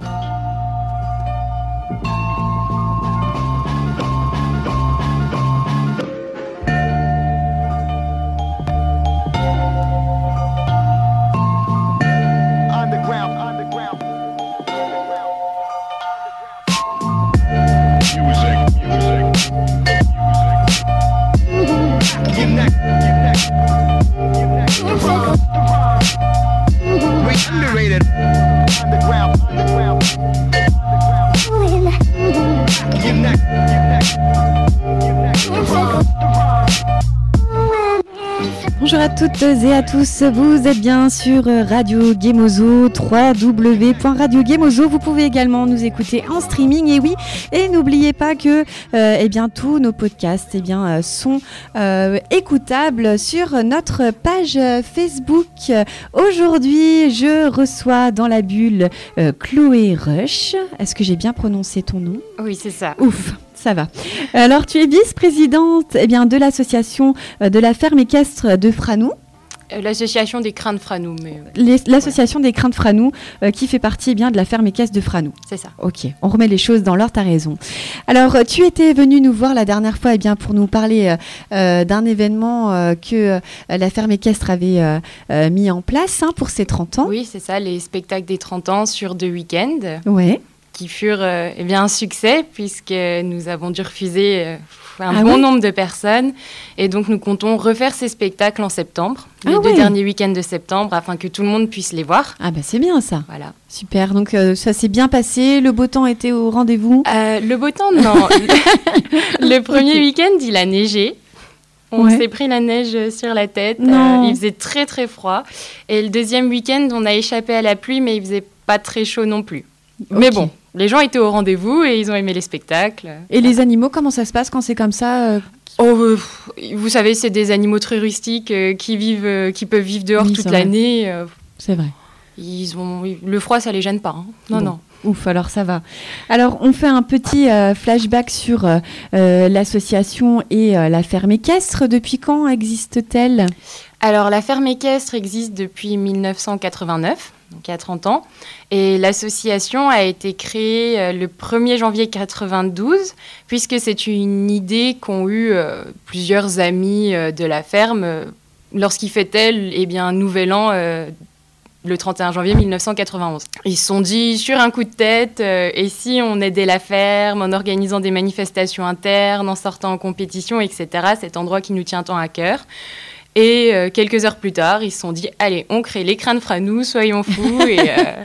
Bonjour à toutes et à tous, vous êtes bien sur Radio Gemozo, www.radiogemozo. Vous pouvez également nous écouter en streaming et oui, et n'oubliez pas que euh, eh bien, tous nos podcasts eh bien, euh, sont euh, écoutables sur notre page Facebook. Aujourd'hui, je reçois dans la bulle Chloé Rush. Est-ce que j'ai bien prononcé ton nom? Oui, c'est ça. Ouf ça va. Alors, tu es vice-présidente eh bien, de l'association de la ferme équestre de Franou. L'association des crins de Franou. Mais... L'association des crins de Franou qui fait partie eh bien, de la ferme équestre de Franou. C'est ça. Ok, on remet les choses dans l'ordre, tu as raison. Alors, tu étais venu nous voir la dernière fois eh bien, pour nous parler euh, d'un événement euh, que la ferme équestre avait euh, mis en place hein, pour ses 30 ans. Oui, c'est ça, les spectacles des 30 ans sur deux week-ends. Ouais qui furent euh, eh bien, un succès puisque nous avons dû refuser euh, un ah bon nombre de personnes. Et donc nous comptons refaire ces spectacles en septembre, les ah deux derniers week-ends de septembre, afin que tout le monde puisse les voir. Ah bah c'est bien ça. Voilà. Super, donc euh, ça s'est bien passé, le beau temps était au rendez-vous Le beau temps, non. le premier week-end, il a neigé. On s'est pris la neige sur la tête. il faisait très très froid. Et le deuxième week-end, on a échappé à la pluie, mais il faisait pas très chaud non plus. Mais bon, les gens étaient au rendez-vous et ils ont aimé les spectacles. Et les animaux, comment ça se passe quand c'est comme ça euh Oh, euh, vous savez, c'est des animaux très rustiques euh, qui vivent, qui peuvent vivre dehors toute l'année. c'est vrai. Ils ont le froid, ça les gêne pas. Hein. Non, non. Ouf, alors ça va. Alors, on fait un petit flashback sur l'association et la ferme équestre. Depuis quand existe-t-elle? Alors, la ferme équestre existe depuis 1989 donc il y a 30 ans. Et l'association a été créée euh, le 1er janvier 92, puisque c'est une idée qu'ont eu euh, plusieurs amis euh, de la ferme lorsqu'ils fêtaient eh bien, un nouvel an le 31 janvier 1991. Ils se sont dit sur un coup de tête, et si on aidait la ferme en organisant des manifestations internes, en sortant en compétition, etc., cet endroit qui nous tient tant à cœur. Et euh, quelques heures plus tard, ils se sont dit allez, on crée l'écran de Franou, soyons fous. et, euh,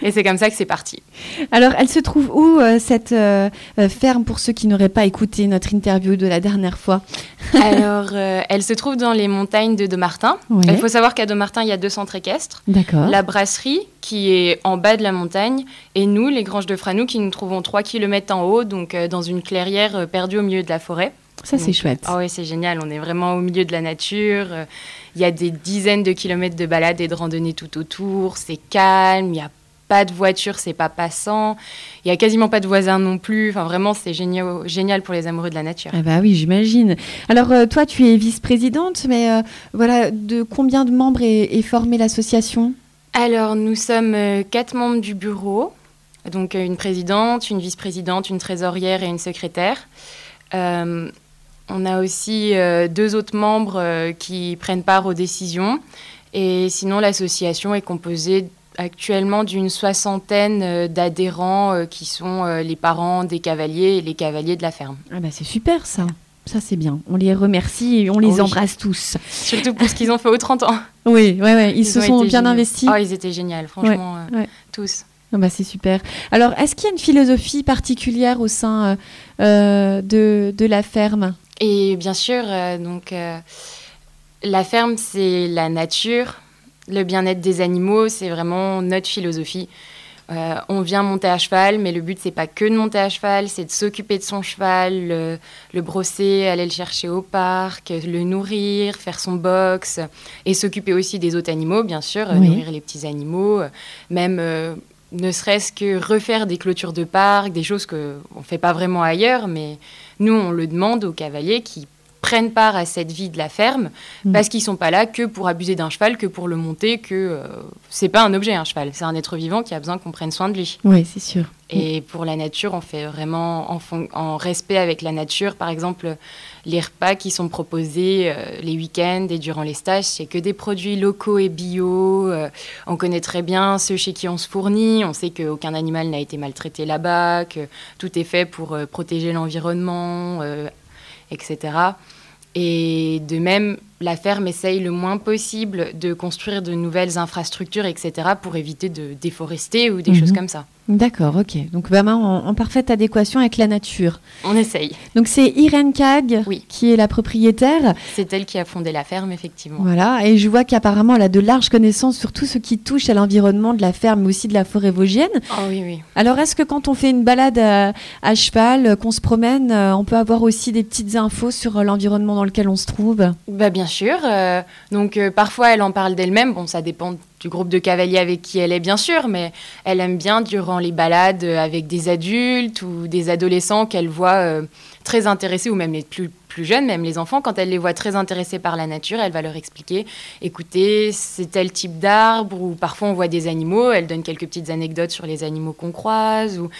et c'est comme ça que c'est parti. Alors, elle se trouve où euh, cette ferme pour ceux qui n'auraient pas écouté notre interview de la dernière fois? Alors, elle se trouve dans les montagnes de Domartin. Il faut savoir qu'à Domartin, il y a deux centres équestres. D'accord. La brasserie, qui est en bas de la montagne, et nous, les Granges de Franou, qui nous trouvons 3 km en haut, donc dans une clairière perdue au milieu de la forêt. Ça, c'est chouette. Ah oui, c'est génial. On est vraiment au milieu de la nature. Il y a des dizaines de kilomètres de balades et de randonnées tout autour. C'est calme. Il n'y a pas de voiture, c'est pas passant. Il y a quasiment pas de voisins non plus. Enfin, vraiment, c'est génial, génial pour les amoureux de la nature. Ah bah oui, j'imagine. Alors, euh, toi, tu es vice-présidente, mais euh, voilà, de combien de membres est, formée l'association? Alors, nous sommes euh, quatre membres du bureau. Donc, une présidente, une vice-présidente, une trésorière et une secrétaire. On a aussi euh, deux autres membres euh, qui prennent part aux décisions. Et sinon, l'association est composée actuellement d'une soixantaine euh, d'adhérents qui sont les parents des cavaliers et les cavaliers de la ferme. Ah bah c'est super ça. Ça c'est bien. On les remercie et on les embrasse tous. Surtout pour ce qu'ils ont fait aux 30 ans. Oui, ouais, ouais. Ils, se sont bien investis. Oh, ils étaient géniaux, franchement, tous. Ah bah c'est super. Alors, est-ce qu'il y a une philosophie particulière au sein de, de la ferme? Et bien sûr, euh, donc, euh, la ferme, c'est la nature. Le bien-être des animaux, c'est vraiment notre philosophie. Euh, on vient monter à cheval, mais le but, c'est pas que de monter à cheval, c'est de s'occuper de son cheval, le, brosser, aller le chercher au parc, le nourrir, faire son box, et s'occuper aussi des autres animaux, bien sûr, nourrir les petits animaux, même ne serait-ce que refaire des clôtures de parc, des choses qu'on ne fait pas vraiment ailleurs, mais nous, on le demande aux cavaliers qui prennent part à cette vie de la ferme Mm. parce qu'ils sont pas là que pour abuser d'un cheval, que pour le monter, que euh, c'est pas un objet un cheval, c'est un être vivant qui a besoin qu'on prenne soin de lui. Oui, c'est sûr. Et pour la nature, on fait vraiment en, en respect avec la nature. Par exemple, les repas qui sont proposés euh, les week-ends et durant les stages, c'est que des produits locaux et bio. Euh, on connaît très bien ceux chez qui on se fournit. On sait qu'aucun animal n'a été maltraité là-bas, que tout est fait pour euh, protéger l'environnement, etc. Et de même, la ferme essaye le moins possible de construire de nouvelles infrastructures, etc., pour éviter de déforester ou des Mhm. choses comme ça. D'accord, ok. Donc vraiment en, en parfaite adéquation avec la nature. On essaye. Donc c'est Irène Cag Oui. qui est la propriétaire. C'est elle qui a fondé la ferme, effectivement. Voilà, et je vois qu'apparemment elle a de larges connaissances sur tout ce qui touche à l'environnement de la ferme, mais aussi de la forêt vosgienne. Oh oui, oui. Alors est-ce que quand on fait une balade à, à cheval, euh, qu'on se promène, euh, on peut avoir aussi des petites infos sur euh, l'environnement dans lequel on se trouve? Bah, bien sûr. euh, donc, euh, parfois, elle en parle d'elle-même. Bon, ça dépend du groupe de cavaliers avec qui elle est, bien sûr, mais elle aime bien, durant les balades euh, avec des adultes ou des adolescents qu'elle voit très intéressés, ou même les plus, plus jeunes, même les enfants, quand elle les voit très intéressés par la nature, elle va leur expliquer écoutez, c'est tel type d'arbre, ou parfois on voit des animaux, elle donne quelques petites anecdotes sur les animaux qu'on croise, ou.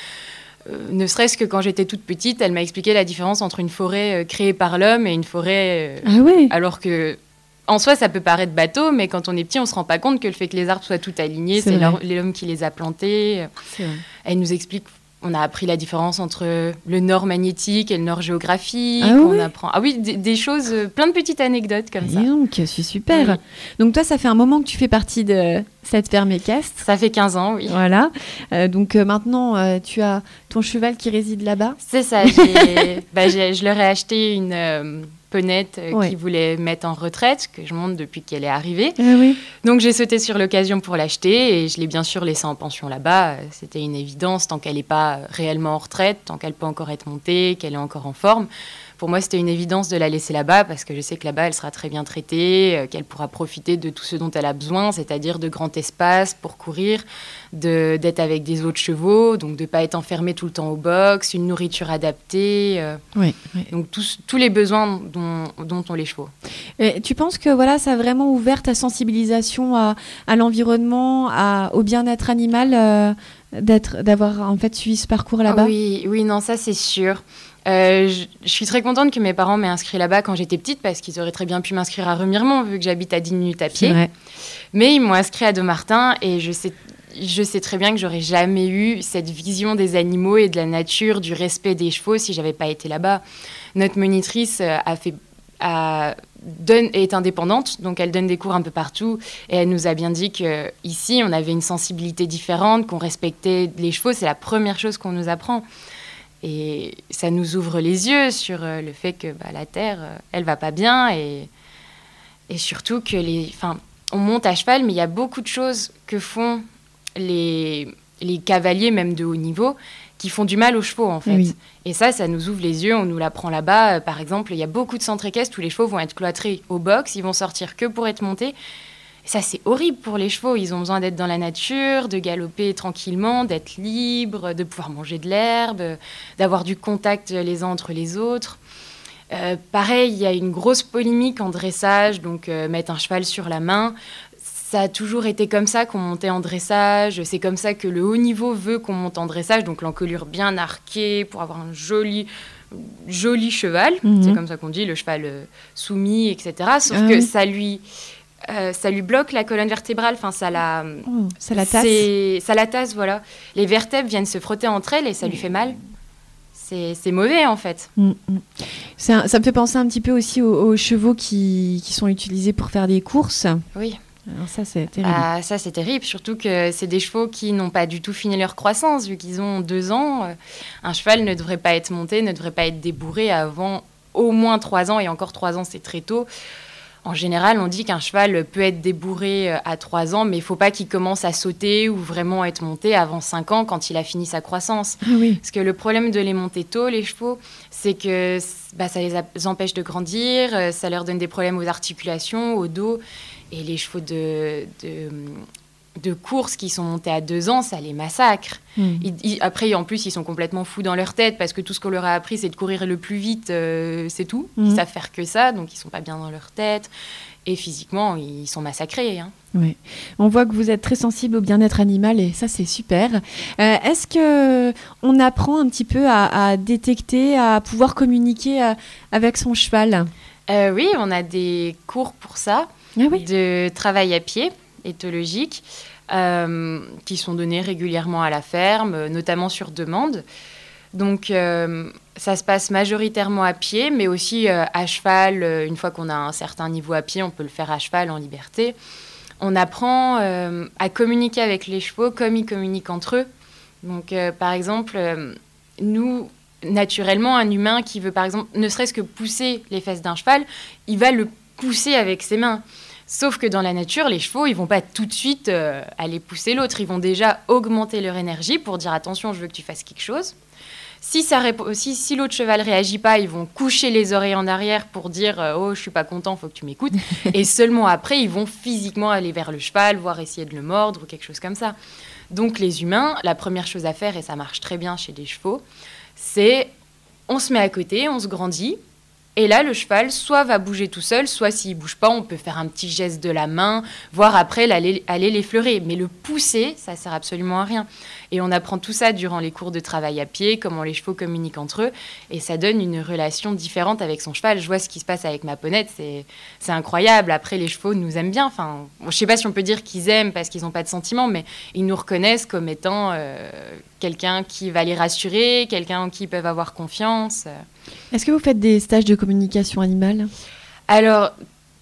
Euh, ne serait-ce que quand j'étais toute petite, elle m'a expliqué la différence entre une forêt euh, créée par l'homme et une forêt euh, Ah oui alors que, en soi, ça peut paraître bateau, mais quand on est petit, on se rend pas compte que le fait que les arbres soient tout alignés, C'est l'homme qui les a plantés. Elle nous explique, on a appris la différence entre le nord magnétique et le nord géographique. Ah on oui apprend, ah oui, des, des choses, euh, plein de petites anecdotes comme ça. Donc, c'est super. Oui. Donc toi, ça fait un moment que tu fais partie de cette ferme équestre. Ça fait 15 ans, oui. Voilà. Euh, donc euh, maintenant, euh, tu as ton cheval qui réside là-bas. C'est ça. bah, je leur ai acheté une euh, euh, Ouais. qui voulait mettre en retraite, que je monte depuis qu'elle est arrivée. Oui. Donc j'ai sauté sur l'occasion pour l'acheter et je l'ai bien sûr laissée en pension là-bas. C'était une évidence tant qu'elle n'est pas réellement en retraite, tant qu'elle peut encore être montée, qu'elle est encore en forme. Pour moi, c'était une évidence de la laisser là-bas parce que je sais que là-bas, elle sera très bien traitée, euh, qu'elle pourra profiter de tout ce dont elle a besoin, c'est-à-dire de grands espaces pour courir, de- d'être avec des autres chevaux, donc de ne pas être enfermée tout le temps au box, une nourriture adaptée, euh, Oui. donc tous, tous les besoins dont, dont ont les chevaux. Et tu penses que voilà, ça a vraiment ouvert ta sensibilisation à, à l'environnement, au bien-être animal, euh, d'être, d'avoir en fait suivi ce parcours là-bas? Oui, oui, non, ça c'est sûr. Euh, je, je suis très contente que mes parents m'aient inscrit là-bas quand j'étais petite parce qu'ils auraient très bien pu m'inscrire à Remiremont vu que j'habite à 10 minutes à pied. Mais ils m'ont inscrit à Domartin et je sais, je sais très bien que j'aurais jamais eu cette vision des animaux et de la nature, du respect des chevaux si j'avais pas été là-bas. Notre monitrice euh, a fait, a- donne, est indépendante, donc elle donne des cours un peu partout et elle nous a bien dit que ici on avait une sensibilité différente, qu'on respectait les chevaux. C'est la première chose qu'on nous apprend. Et ça nous ouvre les yeux sur euh, le fait que bah, la terre, euh, elle va pas bien et, et surtout que les, enfin, on monte à cheval, mais il y a beaucoup de choses que font les, les cavaliers, même de haut niveau, qui font du mal aux chevaux, en fait. Oui. Et ça, ça nous ouvre les yeux, on nous l'apprend là-bas. Euh, Par exemple, il y a beaucoup de centres équestres où les chevaux vont être cloîtrés au box, ils vont sortir que pour être montés. Et ça, c'est horrible pour les chevaux. Ils ont besoin d'être dans la nature, de galoper tranquillement, d'être libres, de pouvoir manger de l'herbe, d'avoir du contact les uns entre les autres. Euh, pareil, il y a une grosse polémique en dressage, donc euh, mettre un cheval sur la main. Ça a toujours été comme ça qu'on montait en dressage. C'est comme ça que le haut niveau veut qu'on monte en dressage, donc l'encolure bien arquée pour avoir un joli, joli cheval. Mhm. C'est comme ça qu'on dit, le cheval euh, soumis, etc. Sauf Ah que oui. ça lui, euh, ça lui bloque la colonne vertébrale. Enfin, ça la, Oh, ça la tasse. ça la tasse, voilà. Les vertèbres viennent se frotter entre elles et ça lui fait mal. C'est c'est mauvais en fait. Mm, mm. Ça me fait penser un petit peu aussi aux, aux chevaux qui, qui sont utilisés pour faire des courses. Oui. Alors ça, c'est terrible. Ah, ça, c'est terrible, surtout que c'est des chevaux qui n'ont pas du tout fini leur croissance, vu qu'ils ont deux ans. euh, Un cheval ne devrait pas être monté, ne devrait pas être débourré avant au moins trois ans, et encore trois ans, c'est très tôt. En général, on dit qu'un cheval peut être débourré euh, à trois ans, mais il faut pas qu'il commence à sauter ou vraiment être monté avant cinq ans quand il a fini sa croissance. Ah oui. Parce que le problème de les monter tôt, les chevaux, c'est que bah, ça les empêche de grandir, euh, ça leur donne des problèmes aux articulations, au dos. Et les chevaux de, de, de courses qui sont montés à deux ans, ça les massacre. Hmm. après, en plus, ils sont complètement fous dans leur tête parce que tout ce qu'on leur a appris, c'est de courir le plus vite, euh, c'est tout. Ils Hmm. savent faire que ça, donc ils sont pas bien dans leur tête. Et physiquement, ils sont massacrés. hein. Oui. On voit que vous êtes très sensible au bien-être animal et ça c'est super. Euh, Est-ce que on apprend un petit peu à, à détecter, à pouvoir communiquer euh, avec son cheval? Euh, oui, on a des cours pour ça. Ah oui. de travail à pied éthologique euh, qui sont donnés régulièrement à la ferme, euh, notamment sur demande. Donc euh, ça se passe majoritairement à pied, mais aussi à cheval. une fois qu'on a un certain niveau à pied, on peut le faire à cheval en liberté. On apprend à communiquer avec les chevaux comme ils communiquent entre eux. Donc par exemple, nous, naturellement, un humain qui veut par exemple, ne serait-ce que pousser les fesses d'un cheval, il va le pousser avec ses mains. Sauf que dans la nature, les chevaux, ils vont pas tout de suite euh, aller pousser l'autre. Ils vont déjà augmenter leur énergie pour dire attention, je veux que tu fasses quelque chose. Si, ça répo- si, si l'autre cheval réagit pas, ils vont coucher les oreilles en arrière pour dire euh, oh je suis pas content, faut que tu m'écoutes. Et seulement après, ils vont physiquement aller vers le cheval, voire essayer de le mordre ou quelque chose comme ça. Donc les humains, la première chose à faire, et ça marche très bien chez les chevaux, c'est on se met à côté, on se grandit, et là, le cheval, soit va bouger tout seul, soit s'il bouge pas, on peut faire un petit geste de la main, voire après aller l'effleurer. Mais le pousser, ça sert absolument à rien. Et on apprend tout ça durant les cours de travail à pied, comment les chevaux communiquent entre eux, et ça donne une relation différente avec son cheval. Je vois ce qui se passe avec ma ponette, c'est incroyable. Après, les chevaux nous aiment bien. Enfin, je sais pas si on peut dire qu'ils aiment parce qu'ils n'ont pas de sentiments, mais ils nous reconnaissent comme étant euh, quelqu'un qui va les rassurer, quelqu'un en qui ils peuvent avoir confiance. Est-ce que vous faites des stages de communication animale? Alors,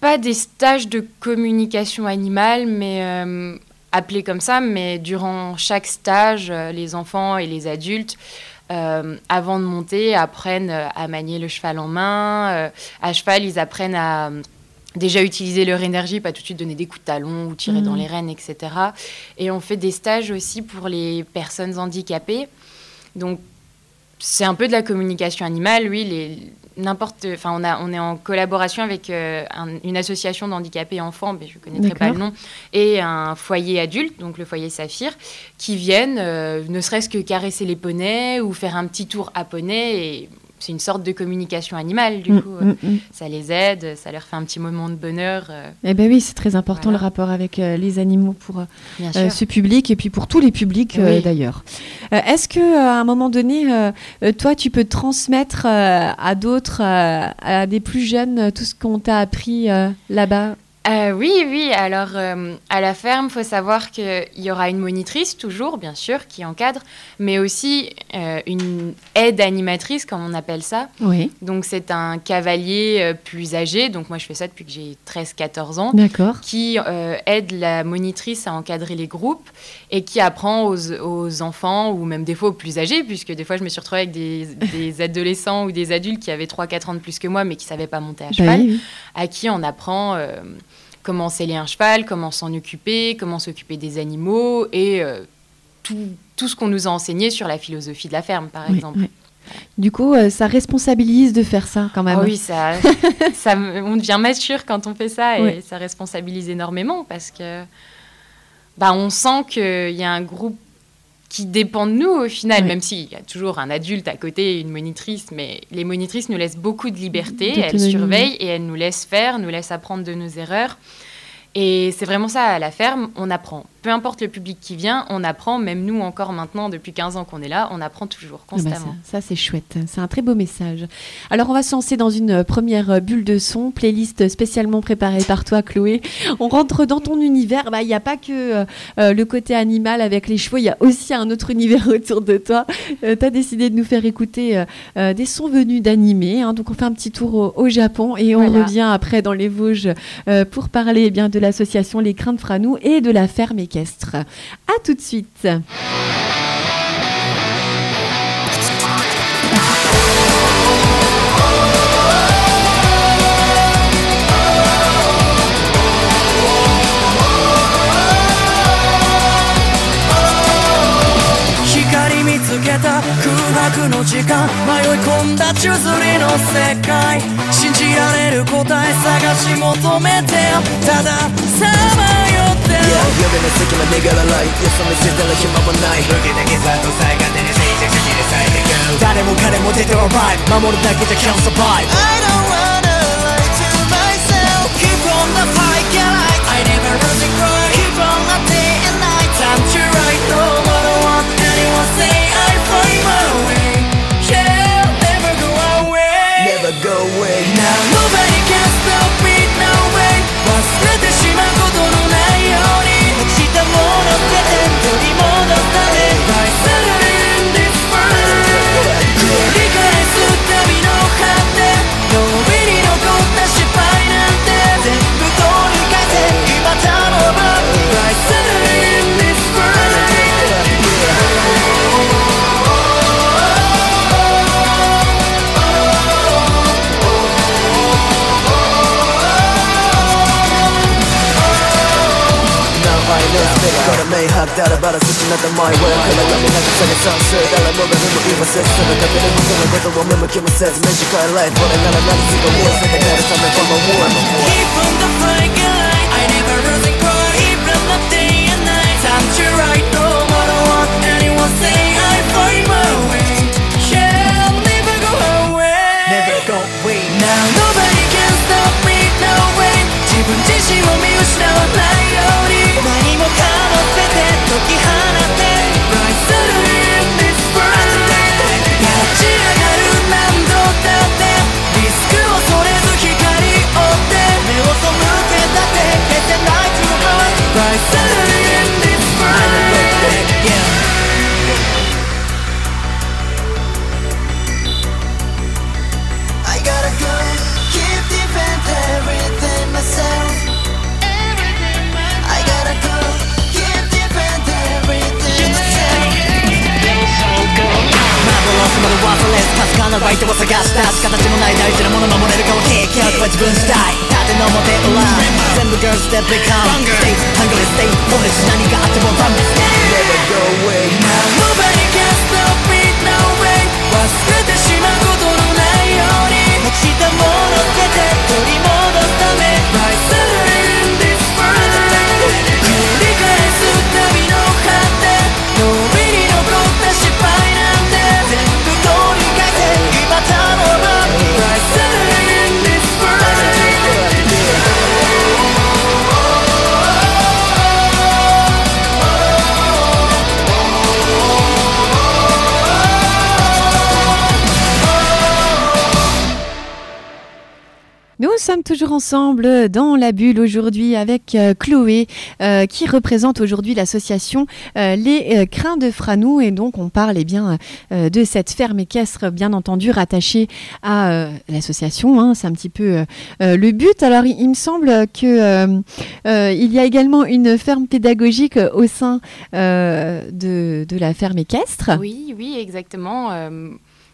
pas des stages de communication animale, mais euh, appelés comme ça, mais durant chaque stage, euh, les enfants et les adultes, euh, avant de monter, apprennent euh, à manier le cheval en main. Euh, à cheval, ils apprennent à déjà utiliser leur énergie, pas tout de suite donner des coups de talon ou tirer Mhm. dans les rênes, etc. Et on fait des stages aussi pour les personnes handicapées. Donc, c'est un peu de la communication animale, oui. Les, n'importe, enfin, on, a, on est en collaboration avec euh, un- une association d'handicapés enfants, mais je ne connaîtrai pas le nom, et un foyer adulte, donc le foyer Saphir, qui viennent euh, ne serait-ce que caresser les poneys ou faire un petit tour à poney. Et c'est une sorte de communication animale, du Mm, coup. mm, mm. Ça les aide, ça leur fait un petit moment de bonheur, euh, Eh ben oui, c'est très important Voilà. le rapport avec euh, les animaux pour euh, bien euh, ce public et puis pour tous les publics euh, d'ailleurs. Euh, Est-ce que euh, à un moment donné, euh, euh, toi, tu peux transmettre euh, à d'autres, euh, à des plus jeunes, euh, tout ce qu'on t'a appris euh, là-bas? Euh, oui, oui. Alors, euh, à la ferme, faut savoir qu'il y aura une monitrice, toujours, bien sûr, qui encadre, mais aussi euh, une aide animatrice, comme on appelle ça. Oui. Donc, c'est un cavalier plus âgé. Donc, moi, je fais ça depuis que j'ai 13-14 ans D'accord. qui aide la monitrice à encadrer les groupes et qui apprend aux, aux enfants ou même des fois aux plus âgés, puisque des fois je me suis retrouvée avec des, des adolescents ou des adultes qui avaient 3-4 ans de plus que moi mais qui ne savaient pas monter à Bah cheval, oui, oui. à qui on apprend comment sceller un cheval, comment s'en occuper, comment s'occuper des animaux et euh, tout, tout ce qu'on nous a enseigné sur la philosophie de la ferme, par Oui, exemple. oui. Du coup, euh, ça responsabilise de faire ça quand même. Ah oui, ça, on devient mature quand on fait ça et ça responsabilise énormément parce que bah, on sent qu'il y a un groupe qui dépend de nous au final, même s'il y a toujours un adulte à côté et une monitrice, mais les monitrices nous laissent beaucoup de liberté, elles surveillent et elles nous laissent faire, nous laissent apprendre de nos erreurs. Et c'est vraiment ça, à la ferme, on apprend. Peu importe le public qui vient, on apprend, même nous encore maintenant, depuis 15 ans qu'on est là, on apprend toujours, Ah bah constamment. ça, ça, c'est chouette, c'est un très beau message. Alors on va se lancer dans une euh, première euh, bulle de son, playlist spécialement préparée par toi Chloé. On rentre dans ton univers, Bah, il n'y a pas que euh, le côté animal avec les chevaux, il y a aussi un autre univers autour de toi. tu as décidé de nous faire écouter euh, des sons venus d'animés, hein. donc on fait un petit tour au, au Japon et on Voilà. revient après dans les Vosges pour parler eh bien de l'association Les Craintes Franou et de la ferme équestre. À tout de suite. 空白の時間迷い込んだ宙づりの世界信じられる答え探し求 마지막 네가 달라이 예선 미칠 달라 힘만 나이 불길한 기사도 살가되는 시작 시기를 쌓이는 girl 다른 목하는 I don't wanna lie to myself. Keep on the fight get light I never lose it cry Keep on the day and night. Time to write no I don't want. Anyone say Gotta make hug だらばらすちなった my way 体が見なくされ算数誰もがでも言わせそのために僕のことを見向きもせず短いライフ俺なら何すぐもう戦うため from a war Keep on the fight line I never lose and cry Keep on the day and night Time to right no matter what anyone say dans la bulle aujourd'hui avec euh, Chloé euh, qui représente aujourd'hui l'association euh, Les Crins de Franou et donc on parle eh bien de cette ferme équestre bien entendu rattachée à l'association. hein. C'est un petit peu le but. Alors il, il me semble que il y a également une ferme pédagogique au sein de, de la ferme équestre. Oui, oui, exactement.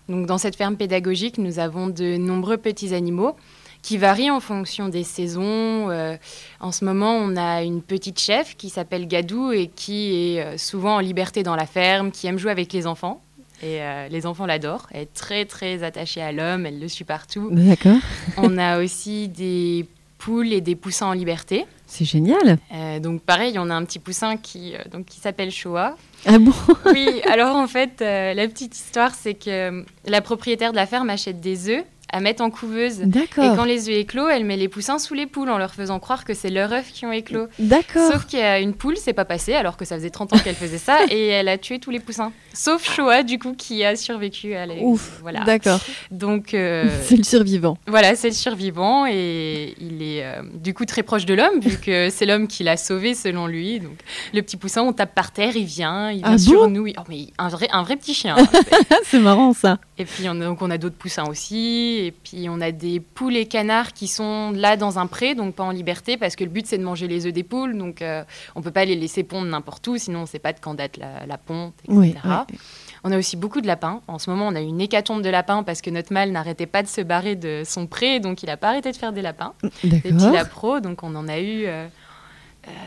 Donc dans cette ferme pédagogique, nous avons de nombreux petits animaux qui varient en fonction des saisons. Euh, en ce moment, on a une petite chef qui s'appelle Gadou et qui est euh, souvent en liberté dans la ferme, qui aime jouer avec les enfants. Et euh, les enfants l'adorent. Elle est très très attachée à l'homme, elle le suit partout. D'accord. on a aussi des poules et des poussins en liberté. C'est génial. Euh, donc pareil, on a un petit poussin qui, euh, donc, qui s'appelle Shoah. Ah bon? Oui, alors en fait, euh, la petite histoire, c'est que la propriétaire de la ferme achète des œufs à mettre en couveuse. Et D'accord. quand les œufs éclosent, elle met les poussins sous les poules en leur faisant croire que c'est leurs œufs qui ont éclos. D'accord. Sauf qu'il y a une poule, c'est pas passé, alors que ça faisait 30 ans qu'elle faisait ça, et elle a tué tous les poussins. Sauf Shoah, du coup, qui a survécu à la... Ouf. Voilà. D'accord. Donc, euh, C'est le survivant. voilà, c'est le survivant, et il est euh, du coup très proche de l'homme, vu que c'est l'homme qui l'a sauvé selon lui. Donc, le petit poussin, on tape par terre, il vient, il vient Ah sur bon? nous. il- Oh, mais un vrai, un vrai petit chien. hein. C'est marrant ça. Et puis on a, donc on a d'autres poussins aussi. Et puis on a des poules et canards qui sont là dans un pré, donc pas en liberté, parce que le but c'est de manger les œufs des poules. Donc euh, on peut pas les laisser pondre n'importe où, sinon on sait pas de quand date la, la ponte, etc. Oui, ouais. On a aussi beaucoup de lapins. En ce moment, on a une hécatombe de lapins parce que notre mâle n'arrêtait pas de se barrer de son pré, donc il a pas arrêté de faire des lapins, des petits lapros. Donc on en a eu euh,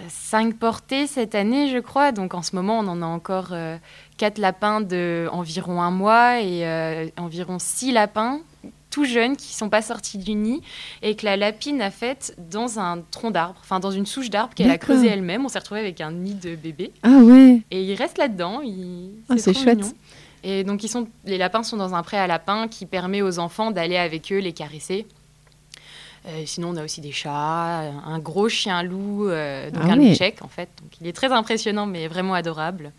cinq portées cette année, je crois. Donc en ce moment, on en a encore quatre lapins de environ un mois et environ six lapins tout jeunes qui sont pas sortis du nid et que la lapine a fait dans un tronc d'arbre, enfin dans une souche d'arbre qu'elle a creusée elle-même. On s'est retrouvé avec un nid de bébé. Ah ouais. Et il reste là-dedans. Il... Ah, c'est chouette. Et donc ils sont, les lapins sont dans un pré à lapins qui permet aux enfants d'aller avec eux les caresser. Euh, sinon, on a aussi des chats, un gros chien loup, euh, donc ah un loup tchèque en fait. Donc, il est très impressionnant, mais vraiment adorable.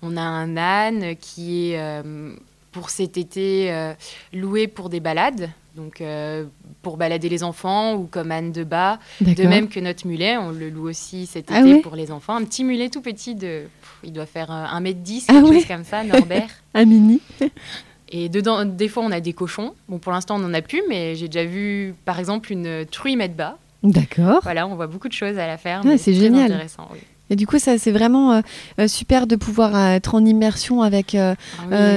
On a un âne qui est euh, pour cet été euh, loué pour des balades, donc euh, pour balader les enfants ou comme âne de bas. De même que notre mulet, on le loue aussi cet ah été pour les enfants. Un petit mulet tout petit, de, il doit faire 1m10, euh, quelque chose comme ça, Norbert. Un mini. Et dedans, des fois, on a des cochons. Bon, pour l'instant, on n'en a plus, mais j'ai déjà vu, par exemple, une truie mètre bas. D'accord. Voilà, on voit beaucoup de choses à la ferme. Ah, c'est génial. intéressant, oui. Et du coup, ça, c'est vraiment euh, euh, super de pouvoir euh, être en immersion avec ah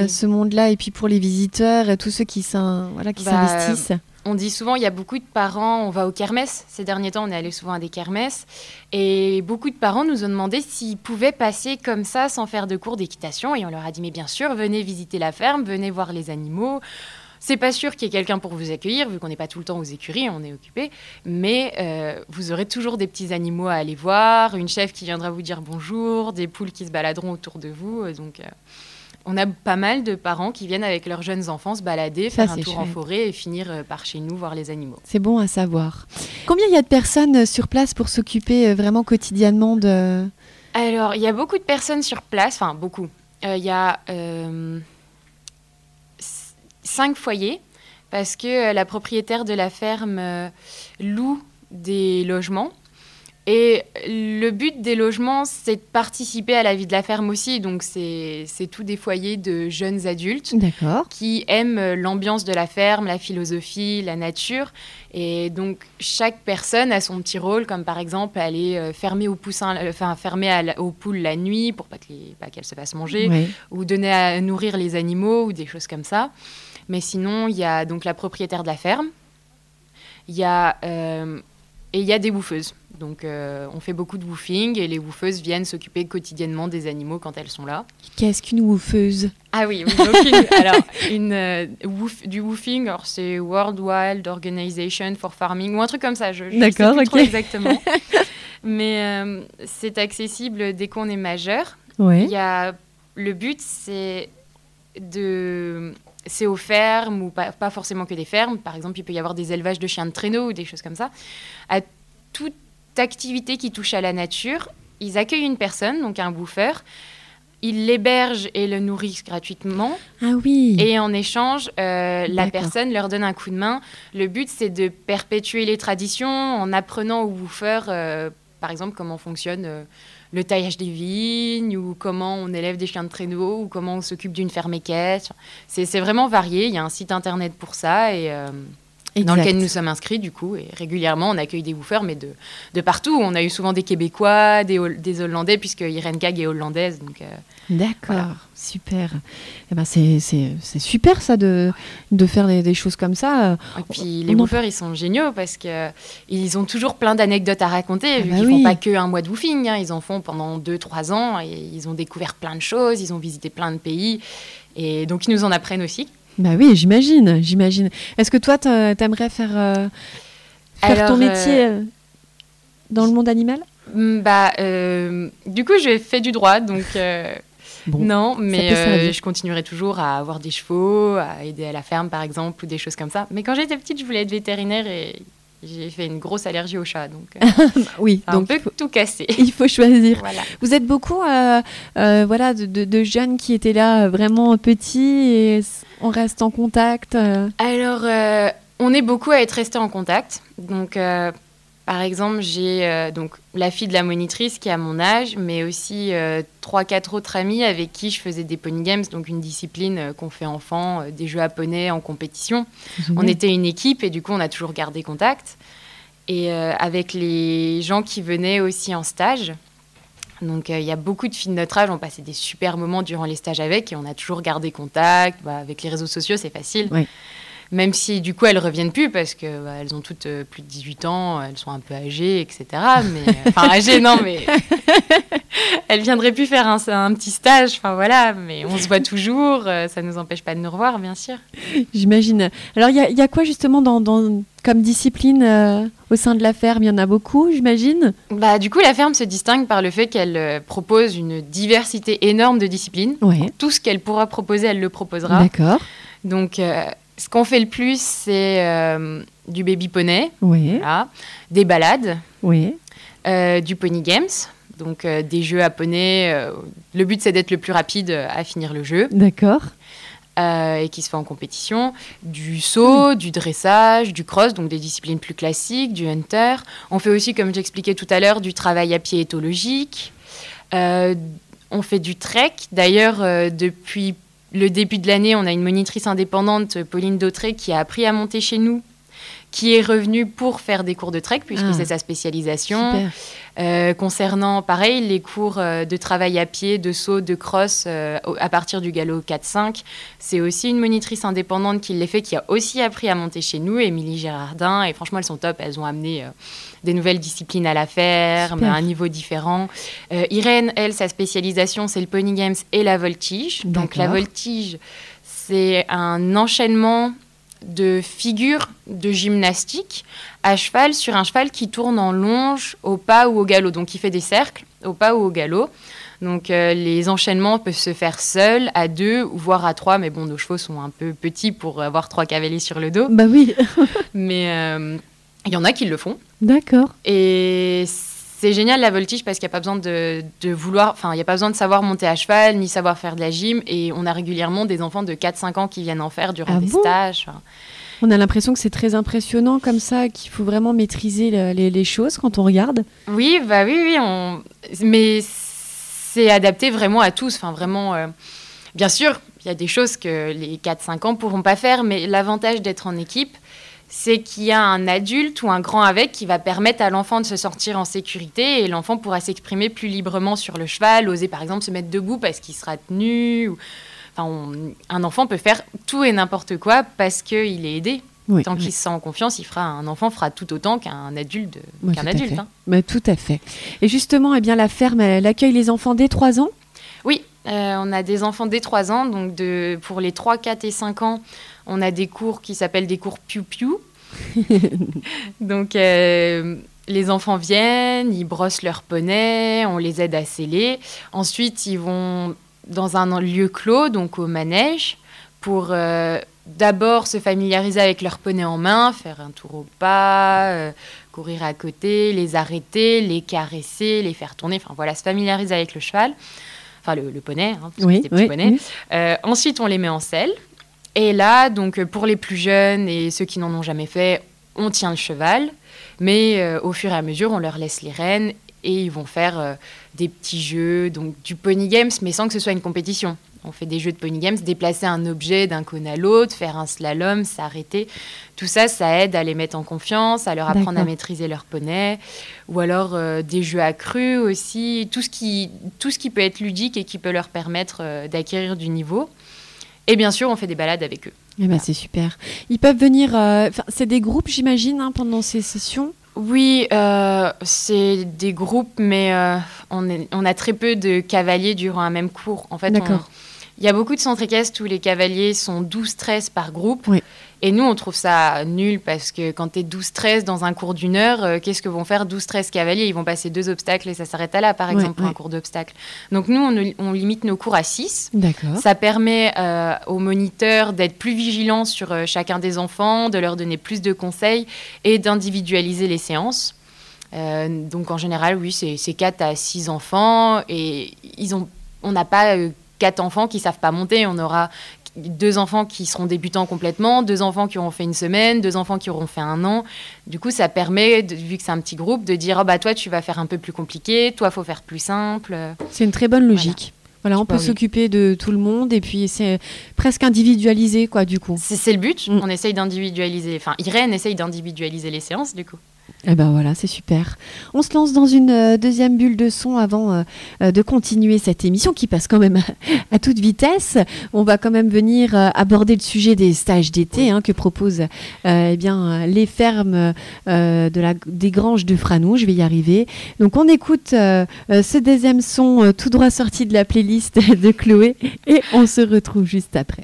ce monde-là. Et puis pour les visiteurs et tous ceux qui bah, s'investissent. on dit souvent, il y a beaucoup de parents, on va aux kermesses. Ces derniers temps, on est allé souvent à des kermesses. Et beaucoup de parents nous ont demandé s'ils pouvaient passer comme ça sans faire de cours d'équitation. Et on leur a dit, mais bien sûr, venez visiter la ferme, venez voir les animaux. C'est pas sûr qu'il y ait quelqu'un pour vous accueillir, vu qu'on n'est pas tout le temps aux écuries, on est occupé. Mais euh, vous aurez toujours des petits animaux à aller voir, une chef qui viendra vous dire bonjour, des poules qui se baladeront autour de vous. Euh, donc, euh, on a pas mal de parents qui viennent avec leurs jeunes enfants se balader, faire un tour en forêt et finir par chez nous voir les animaux. C'est bon à savoir. Combien il y a de personnes sur place pour s'occuper vraiment quotidiennement de... Alors, il y a beaucoup de personnes sur place, enfin beaucoup. Il y a cinq foyers parce que euh, la propriétaire de la ferme euh, loue des logements. Et le but des logements, c'est de participer à la vie de la ferme aussi. Donc, c'est tous des foyers de jeunes adultes qui aiment euh, l'ambiance de la ferme, la philosophie, la nature. Et donc, chaque personne a son petit rôle, comme par exemple aller fermer aux, poussins, enfin, fermer aux poules la nuit pour pas qu'elles se fassent manger, ou donner à nourrir les animaux, ou des choses comme ça. Mais sinon, il y a donc la propriétaire de la ferme. Il y a, euh, et il y a des bouffeuses. Donc, euh, on fait beaucoup de woofing et les woofeuses viennent s'occuper quotidiennement des animaux quand elles sont là. Qu'est-ce qu'une woofeuse? Ah oui, alors, une, euh, du woofing, c'est World Wild Organization for Farming ou un truc comme ça. Je, ne sais plus trop exactement. Mais c'est accessible dès qu'on est majeur. Il y a, le but, c'est de c'est aux fermes ou pas, forcément que des fermes. Par exemple, il peut y avoir des élevages de chiens de traîneau ou des choses comme ça. À toute activité qui touche à la nature, ils accueillent une personne, donc un bouffeur. Ils l'hébergent et le nourrissent gratuitement. Ah oui. Et en échange, euh, la personne leur donne un coup de main. Le but, c'est de perpétuer les traditions en apprenant aux bouffeurs, euh, par exemple, comment fonctionne. Euh, le taillage des vignes, ou comment on élève des chiens de traîneau, ou comment on s'occupe d'une ferme équestre. C'est vraiment varié. Il y a un site internet pour ça et euh, dans lequel nous sommes inscrits du coup. Et régulièrement, on accueille des woofers, mais de, de partout. On a eu souvent des Québécois, des, des Hollandais, puisque Irene Kag est hollandaise. Donc, euh, D'accord, super. Eh ben c'est super ça de, de faire des, choses comme ça. Et puis les woofers, ils sont géniaux parce qu'ils ont toujours plein d'anecdotes à raconter, ah vu bah qu'ils ne font pas que un mois de woofing, hein. ils en font pendant 2-3 ans et ils ont découvert plein de choses, ils ont visité plein de pays. Et donc ils nous en apprennent aussi. Bah oui, j'imagine, j'imagine. Est-ce que toi, tu aimerais faire, euh, faire ton métier euh, dans le monde animal? Mm, bah, euh, du coup, j'ai fait du droit, donc non, mais je continuerai toujours à avoir des chevaux, à aider à la ferme, par exemple, ou des choses comme ça. Mais quand j'étais petite, je voulais être vétérinaire et j'ai fait une grosse allergie aux chats, donc oui, donc un peu tout casser. Il faut choisir. Vous êtes beaucoup, voilà, de, de, jeunes qui étaient là vraiment petits et on reste en contact euh. Alors, euh, on est beaucoup à être resté en contact. Donc, euh, par exemple, j'ai donc la fille de la monitrice qui a mon âge, mais aussi trois, quatre autres amis avec qui je faisais des pony games, donc une discipline qu'on fait enfant, des jeux japonais en compétition. On était une équipe et du coup, on a toujours gardé contact. Et avec les gens qui venaient aussi en stage, donc euh, il y a beaucoup de filles de notre âge, on passait des super moments durant les stages avec et on a toujours gardé contact. Bah, avec les réseaux sociaux, c'est facile. Même si du coup elles reviennent plus parce que bah, elles ont toutes euh, plus de 18 ans, elles sont un peu âgées, etc. Mais enfin âgées non, mais elles viendraient plus faire un, un, petit stage. Enfin voilà, mais on se voit toujours. ça nous empêche pas de nous revoir, bien sûr. J'imagine. Alors il y, y, a quoi justement dans, dans comme discipline au sein de la ferme? Il y en a beaucoup, j'imagine? Bah, Du coup, la ferme se distingue par le fait qu'elle propose une diversité énorme de disciplines. Ouais. Tout ce qu'elle pourra proposer, elle le proposera. D'accord. Donc, euh, ce qu'on fait le plus, c'est euh, du baby poney, oui. voilà, des balades, oui. euh, du pony games, donc euh, des jeux à poney. le but, c'est d'être le plus rapide à finir le jeu D'accord. et qui se fait en compétition. Du saut, du dressage, du cross, donc des disciplines plus classiques, du hunter. On fait aussi, comme j'expliquais tout à l'heure, du travail à pied éthologique. On fait du trek. D'ailleurs, depuis le début de l'année, on a une monitrice indépendante, Pauline Dautré, qui a appris à monter chez nous, qui est revenue pour faire des cours de trek, puisque Ah. c'est sa spécialisation. Euh, concernant, pareil, les cours euh, de travail à pied, de saut, de cross, euh, à partir du galop 4-5, c'est aussi une monitrice indépendante qui les fait, qui a aussi appris à monter chez nous, Émilie Gérardin. Et franchement, elles sont top. Elles ont amené euh, des nouvelles disciplines à la ferme, Super. à un niveau différent. Euh, Irène, elle, sa spécialisation, c'est le pony games et la voltige. Donc la voltige, c'est un enchaînement de figures de gymnastique à cheval sur un cheval qui tourne en longe au pas ou au galop. Donc il fait des cercles au pas ou au galop. Donc euh, les enchaînements peuvent se faire seuls, à deux, ou voire à trois. Mais bon, nos chevaux sont un peu petits pour avoir trois cavaliers sur le dos. Bah oui. Mais euh, il y en a qui le font. D'accord. Et c'est génial la voltige parce qu'il n'y a pas besoin de, de vouloir, enfin, il n'y a pas besoin de savoir monter à cheval ni savoir faire de la gym. Et on a régulièrement des enfants de 4-5 ans qui viennent en faire durant Ah des bon? stages. Enfin, On a l'impression que c'est très impressionnant comme ça, qu'il faut vraiment maîtriser le- les, les choses quand on regarde. Oui, bah oui, oui. On... Mais c'est adapté vraiment à tous. Enfin, vraiment. euh, Bien sûr, il y a des choses que les 4-5 ans pourront pas faire, mais l'avantage d'être en équipe, c'est qu'il y a un adulte ou un grand avec qui va permettre à l'enfant de se sentir en sécurité et l'enfant pourra s'exprimer plus librement sur le cheval, oser par exemple se mettre debout parce qu'il sera tenu. Ou... Enfin, on- Un enfant peut faire tout et n'importe quoi parce qu'il est aidé. Oui. Tant oui. qu'il se sent en confiance, il fera, un enfant fera tout autant qu'un adulte. Qu'un fait. hein. Bah, tout à fait. Et justement, eh bien, la ferme, elle accueille les enfants dès 3 ans? Oui, euh, on a des enfants dès 3 ans, donc de, pour les 3, 4 et 5 ans, on a des cours qui s'appellent des cours piou-piou. donc euh, les enfants viennent, ils brossent leur poney, on les aide à sceller. Ensuite, ils vont dans un lieu clos, donc au manège, pour euh, d'abord se familiariser avec leur poney en main, faire un tour au pas, euh, courir à côté, les arrêter, les caresser, les faire tourner, enfin voilà, se familiariser avec le cheval enfin le, le poney, hein, parce Oui. Euh, ensuite, on les met en selle. Et là, donc euh, pour les plus jeunes et ceux qui n'en ont jamais fait, on tient le cheval. Mais euh, au fur et à mesure, on leur laisse les rênes et ils vont faire euh, des petits jeux, donc du pony games, mais sans que ce soit une compétition. On fait des jeux de pony games, déplacer un objet d'un cône à l'autre, faire un slalom, s'arrêter. Tout ça, ça aide à les mettre en confiance, à leur apprendre à maîtriser leur poney. Ou alors euh, des jeux accrus aussi, tout ce, qui, tout ce qui peut être ludique et qui peut leur permettre euh, d'acquérir du niveau. Et bien sûr, on fait des balades avec eux. Eh ben, c'est super. Ils peuvent venir. euh, c'est des groupes, j'imagine, hein, pendant ces sessions? Oui, euh, c'est des groupes, mais euh, on, est- on a très peu de cavaliers durant un même cours. En fait, on- D'accord. Il y a beaucoup de centres équestres où les cavaliers sont 12-13 par groupe. Oui. Et nous, on trouve ça nul parce que quand tu es 12-13 dans un cours d'une heure, euh, qu'est-ce que vont faire 12-13 cavaliers? Ils vont passer deux obstacles et ça s'arrête à là, par exemple, pour un cours d'obstacles. Donc nous, on, on limite nos cours à 6. D'accord. Ça permet euh, aux moniteurs d'être plus vigilants sur euh, chacun des enfants, de leur donner plus de conseils et d'individualiser les séances. Euh, donc en général, oui, c'est c'est 4 à 6 enfants et ils ont, on n'a pas 4 enfants qui savent pas monter. On aura deux enfants qui seront débutants complètement, deux enfants qui auront fait une semaine, deux enfants qui auront fait un an. Du coup, ça permet, de- vu que c'est un petit groupe, de dire oh, bah toi tu vas faire un peu plus compliqué, toi faut faire plus simple. C'est une très bonne logique. Voilà, on Bah peut s'occuper de tout le monde et puis c'est presque individualisé, quoi, du coup. C'est c'est le but. Mm. On essaye d'individualiser. Enfin, Irène essaye d'individualiser les séances, du coup. Eh ben voilà, c'est super. On se lance dans une euh, deuxième bulle de son avant euh, euh, de continuer cette émission qui passe quand même à, toute vitesse. On va quand même venir aborder le sujet des stages d'été hein, que proposent eh bien, les fermes de la, des granges de Franou. Je vais y arriver. Donc on écoute ce deuxième son tout droit sorti de la playlist de Chloé et on se retrouve juste après.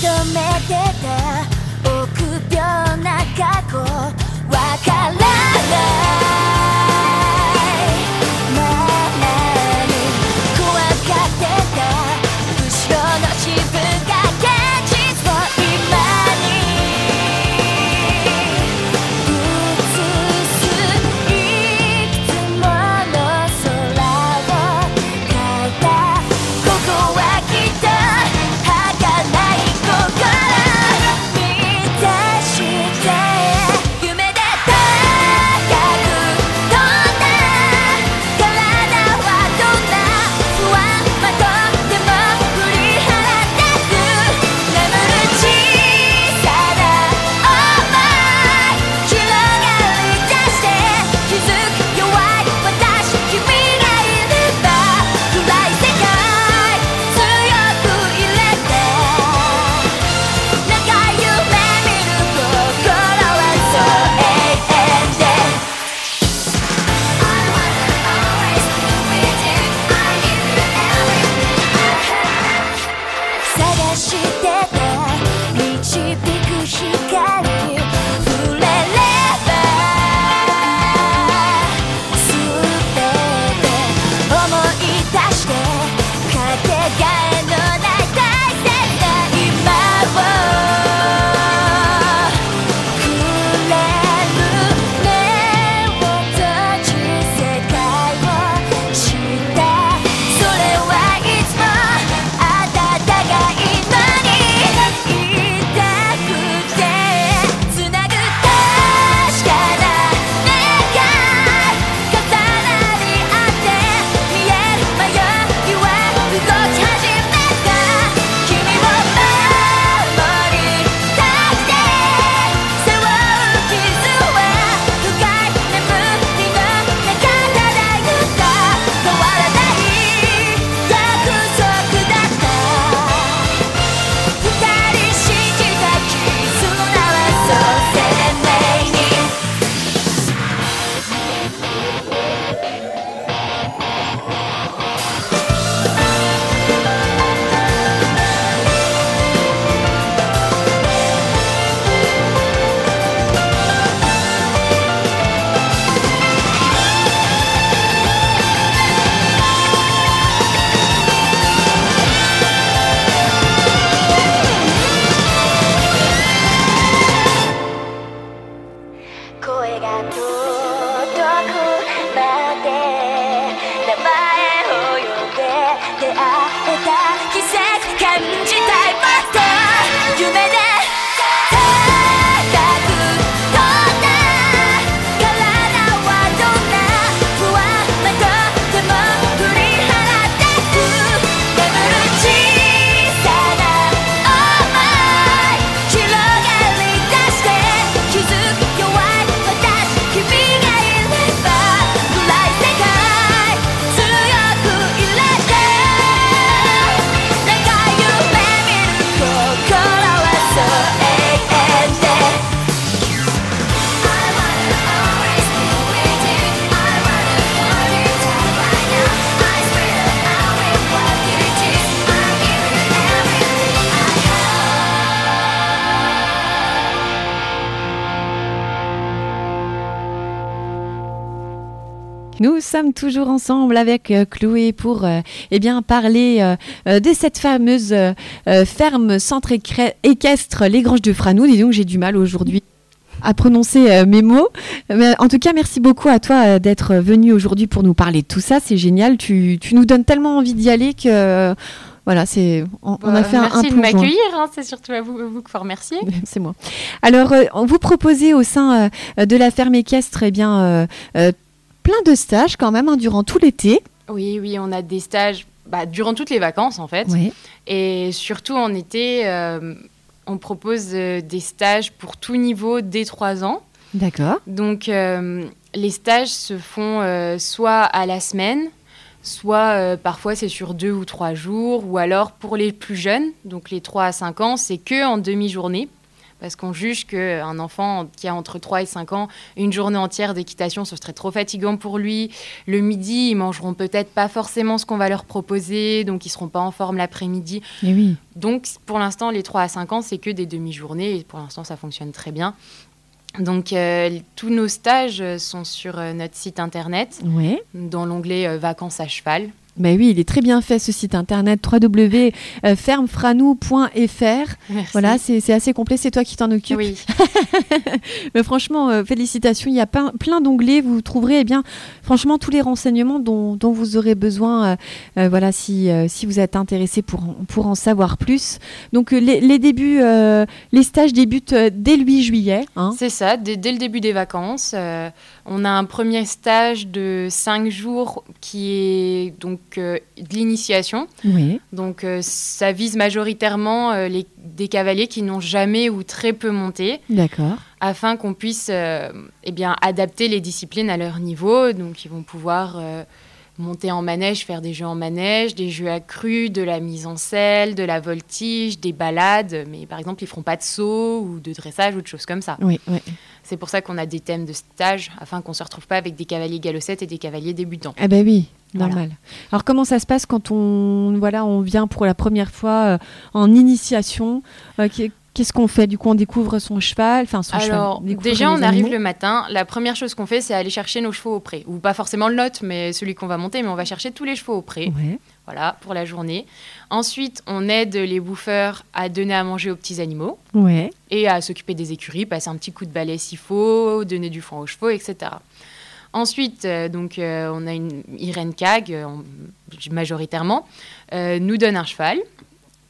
Nous sommes toujours ensemble avec euh, Chloé pour euh, eh bien, parler euh, de cette fameuse ferme centre équestre Les Granges de Franou. Dis donc, j'ai du mal aujourd'hui à prononcer mes mots. Mais en tout cas, merci beaucoup à toi d'être venu aujourd'hui pour nous parler de tout ça. C'est génial. Tu, nous donnes tellement envie d'y aller que voilà, c'est on, a fait un, Merci de m'accueillir, hein, c'est surtout à vous, vous qu'il faut remercier. c'est moi. Alors, vous proposez au sein de la ferme équestre, eh bien, plein de stages quand même hein, durant tout l'été. Oui, oui, on a des stages bah, durant toutes les vacances en fait. Oui. Et surtout en été, euh, on propose euh, des stages pour tout niveau dès 3 ans. D'accord. Donc euh, les stages se font euh, soit à la semaine, soit euh, parfois c'est sur deux ou trois jours, ou alors pour les plus jeunes, donc les 3 à 5 ans, c'est que en demi-journée. Parce qu'on juge qu'un enfant qui a entre 3 et 5 ans, une journée entière d'équitation, ce serait trop fatigant pour lui. Le midi, ils mangeront peut-être pas forcément ce qu'on va leur proposer, donc ils seront pas en forme l'après-midi. Et oui. Donc, pour l'instant, les 3 à 5 ans, c'est que des demi-journées et pour l'instant, ça fonctionne très bien. Donc, euh, tous nos stages sont sur euh, notre site internet, dans l'onglet euh, Vacances à cheval. Ben oui, il est très bien fait ce site internet www.fermefranou.fr. Merci. Voilà, c'est assez complet, c'est toi qui t'en occupes. Oui, Mais franchement, euh, félicitations, il y a plein, plein d'onglets, vous trouverez eh bien, franchement tous les renseignements dont, dont vous aurez besoin euh, euh, voilà, si, euh, si vous êtes intéressé pour, en- pour en savoir plus. Donc euh, les, les débuts, euh, les stages débutent euh, dès le 8 juillet. hein. c'est ça. Dès, dès le début des vacances, euh, on a un premier stage de 5 jours qui est donc euh, de l'initiation. Oui, Donc, euh, ça vise majoritairement euh, les, des cavaliers qui n'ont jamais ou très peu monté. d'accord. afin qu'on puisse euh, eh bien, adapter les disciplines à leur niveau. Donc, ils vont pouvoir monter en manège, faire des jeux en manège, des jeux accrus, de la mise en selle, de la voltige, des balades. Mais par exemple, ils feront pas de saut ou de dressage ou de choses comme ça. Oui, oui. C'est pour ça qu'on a des thèmes de stage, afin qu'on ne se retrouve pas avec des cavaliers galocettes et des cavaliers débutants. Ah ben oui, Voilà. normal. Alors comment ça se passe quand on, voilà, on vient pour la première fois euh, en initiation Euh, qu'est- Qu'est-ce qu'on fait? Du coup, on découvre son cheval, enfin son cheval. Alors, on découvre déjà, on arrive le matin. La première chose qu'on fait, c'est aller chercher nos chevaux au pré. Ou pas forcément le nôtre, mais celui qu'on va monter, mais on va chercher tous les chevaux au pré. Ouais. Voilà, pour la journée. Ensuite, on aide les bouffeurs à donner à manger aux petits animaux Ouais. et à s'occuper des écuries, passer un petit coup de balai s'il faut, donner du foin aux chevaux, etc. Ensuite, euh, donc, euh, on a Irène Cag, euh, en- majoritairement, nous donne un cheval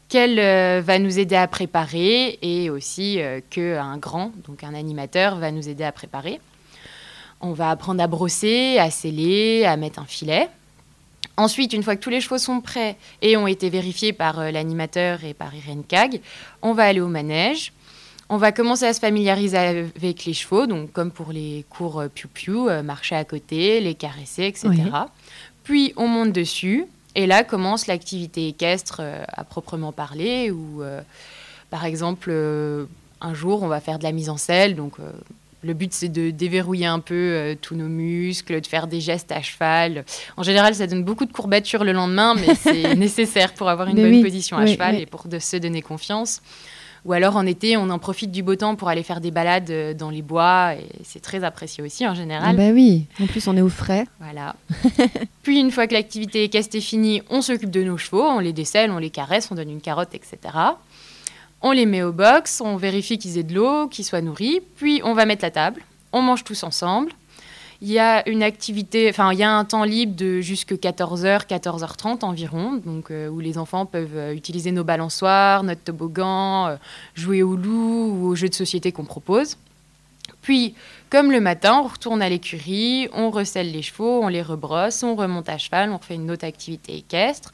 qu'elle va nous aider à préparer et aussi qu'un grand, donc un animateur, va nous aider à préparer. On va apprendre à brosser, à sceller, à mettre un filet. Ensuite, une fois que tous les chevaux sont prêts et ont été vérifiés par l'animateur et par Irène Cag, on va aller au manège. On va commencer à se familiariser avec les chevaux, donc comme pour les cours euh, piou-piou, euh, marcher à côté, les caresser, etc. Oui. Puis on monte dessus, et là commence l'activité équestre euh, à proprement parler, où euh, par exemple, un jour, on va faire de la mise en selle, donc le but c'est de déverrouiller un peu euh, tous nos muscles, de faire des gestes à cheval. En général, ça donne beaucoup de courbatures le lendemain, mais c'est nécessaire pour avoir une Mais bonne oui, position à oui, cheval oui. et pour de se donner confiance. Ou alors en été, on en profite du beau temps pour aller faire des balades euh, dans les bois, et c'est très apprécié aussi en Ah général. bah oui. En plus, on est au frais. Voilà. Puis une fois que l'activité équestre est finie, on s'occupe de nos chevaux, on les décèle, on les caresse, on donne une carotte, etc. On les met au box, on vérifie qu'ils aient de l'eau, qu'ils soient nourris, puis on va mettre la table, on mange tous ensemble. Il y a une activité, enfin il y a un temps libre de jusque 14h, 14h30 environ, donc euh, où les enfants peuvent euh, utiliser nos balançoires, notre toboggan, euh, jouer au loup ou aux jeux de société qu'on propose. Puis, comme le matin, on retourne à l'écurie, on recèle les chevaux, on les rebrosse, on remonte à cheval, on fait une autre activité équestre,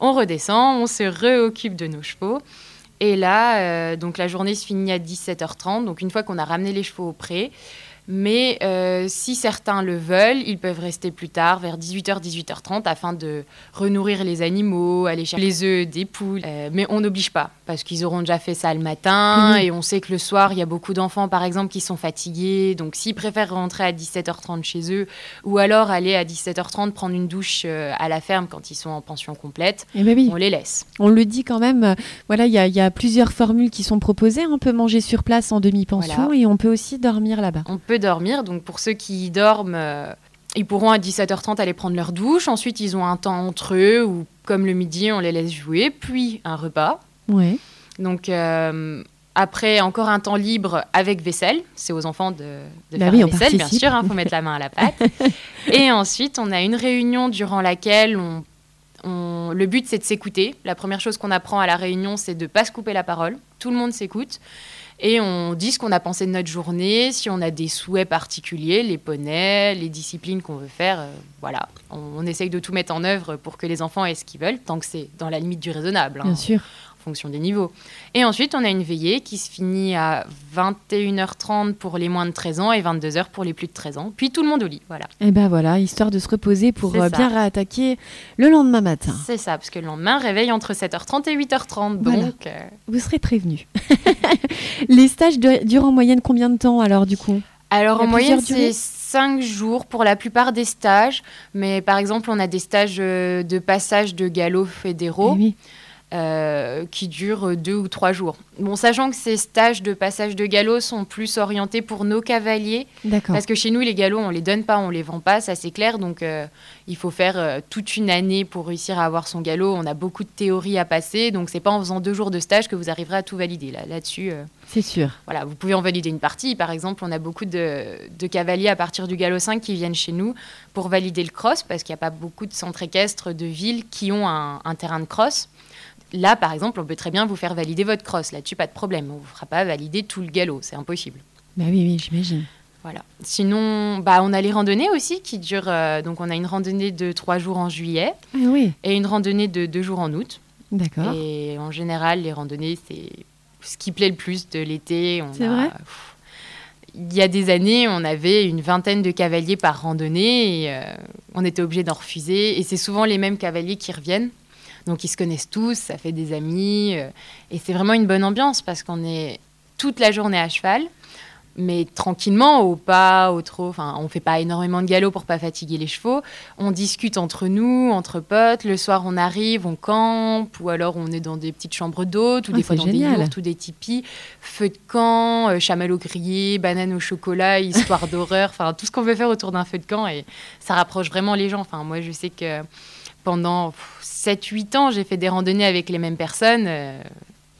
on redescend, on se réoccupe de nos chevaux. Et là, donc la journée se finit à 17h30, donc une fois qu'on a ramené les chevaux au pré. Mais euh, si certains le veulent, ils peuvent rester plus tard, vers 18h, 18h30, afin de renourrir les animaux, aller chercher les œufs des poules. Euh, mais on n'oblige pas, parce qu'ils auront déjà fait ça le matin, Mhm. et on sait que le soir, il y a beaucoup d'enfants, par exemple, qui sont fatigués. Donc s'ils préfèrent rentrer à 17h30 chez eux, ou alors aller à 17h30 prendre une douche euh, à la ferme quand ils sont en pension complète, Et bah oui. on les laisse. On le dit quand même, voilà, il y, a- il y a plusieurs formules qui sont proposées. On peut manger sur place en demi-pension Voilà. et on peut aussi dormir là-bas. On peut dormir, donc pour ceux qui dorment, euh, ils pourront à 17h30 aller prendre leur douche. Ensuite, ils ont un temps entre eux où, comme le midi, on les laisse jouer, puis un repas. Ouais. Donc euh, après, encore un temps libre avec vaisselle. C'est aux enfants de, de Bah faire oui, la vaisselle, bien sûr. Il faut mettre la main à la pâte. Et ensuite, on a une réunion durant laquelle on le but, c'est de s'écouter. La première chose qu'on apprend à la réunion, c'est de ne pas se couper la parole. Tout le monde s'écoute. Et on dit ce qu'on a pensé de notre journée, si on a des souhaits particuliers, les poneys, les disciplines qu'on veut faire. Euh, voilà, on, essaye de tout mettre en œuvre pour que les enfants aient ce qu'ils veulent, tant que c'est dans la limite du raisonnable. Hein. Bien sûr fonction des niveaux. Et ensuite, on a une veillée qui se finit à 21h30 pour les moins de 13 ans et 22h pour les plus de 13 ans. Puis tout le monde au lit, voilà. Et ben voilà, histoire de se reposer pour euh, bien réattaquer le lendemain matin. C'est ça, parce que le lendemain, réveille entre 7h30 et 8h30. Donc, euh, vous serez prévenus. les stages durent en moyenne combien de temps alors du coup? Alors en moyenne, c'est 5 jours pour la plupart des stages. Mais par exemple, on a des stages euh, de passage de galop fédéraux. Eh oui. Euh, qui durent deux ou trois jours. Bon, sachant que ces stages de passage de galop sont plus orientés pour nos cavaliers, parce que chez nous, les galops, on les donne pas, on les vend pas, ça c'est clair. Donc, euh, il faut faire euh, toute une année pour réussir à avoir son galop. On a beaucoup de théories à passer, donc c'est pas en faisant deux jours de stage que vous arriverez à tout valider. Là, là-dessus, c'est sûr. Voilà, vous pouvez en valider une partie. Par exemple, on a beaucoup de, cavaliers à partir du galop 5 qui viennent chez nous pour valider le cross, parce qu'il n'y a pas beaucoup de centres équestres de ville qui ont un, un terrain de cross. Là, par exemple, on peut très bien vous faire valider votre cross. Là-dessus, pas de problème. On ne vous fera pas valider tout le galop. C'est impossible. Bah oui, oui, j'imagine. Voilà. Sinon, bah, on a les randonnées aussi qui durent. Euh, donc, on a une randonnée de trois jours en juillet ah oui. et une randonnée de deux jours en août. D'accord. Et en général, les randonnées, c'est ce qui plaît le plus de l'été. C'est vrai il y a des années, on avait une vingtaine de cavaliers par randonnée et euh, on était obligé d'en refuser. Et c'est souvent les mêmes cavaliers qui reviennent. Donc ils se connaissent tous, ça fait des amis. Euh, et c'est vraiment une bonne ambiance parce qu'on est toute la journée à cheval, mais tranquillement, au pas, au trop. Enfin, on fait pas énormément de galop pour pas fatiguer les chevaux. On discute entre nous, entre potes. Le soir, on arrive, on campe, ou alors on est dans des petites chambres d'hôtes, ou des ah, fois dans des yurts ou des tipis. Feu de camp, euh, chamallow grillé, banane au chocolat, histoire d'horreur. Enfin, tout ce qu'on veut faire autour d'un feu de camp. Et ça rapproche vraiment les gens. Enfin, moi, je sais que pendant 7-8 ans, j'ai fait des randonnées avec les mêmes personnes. Euh,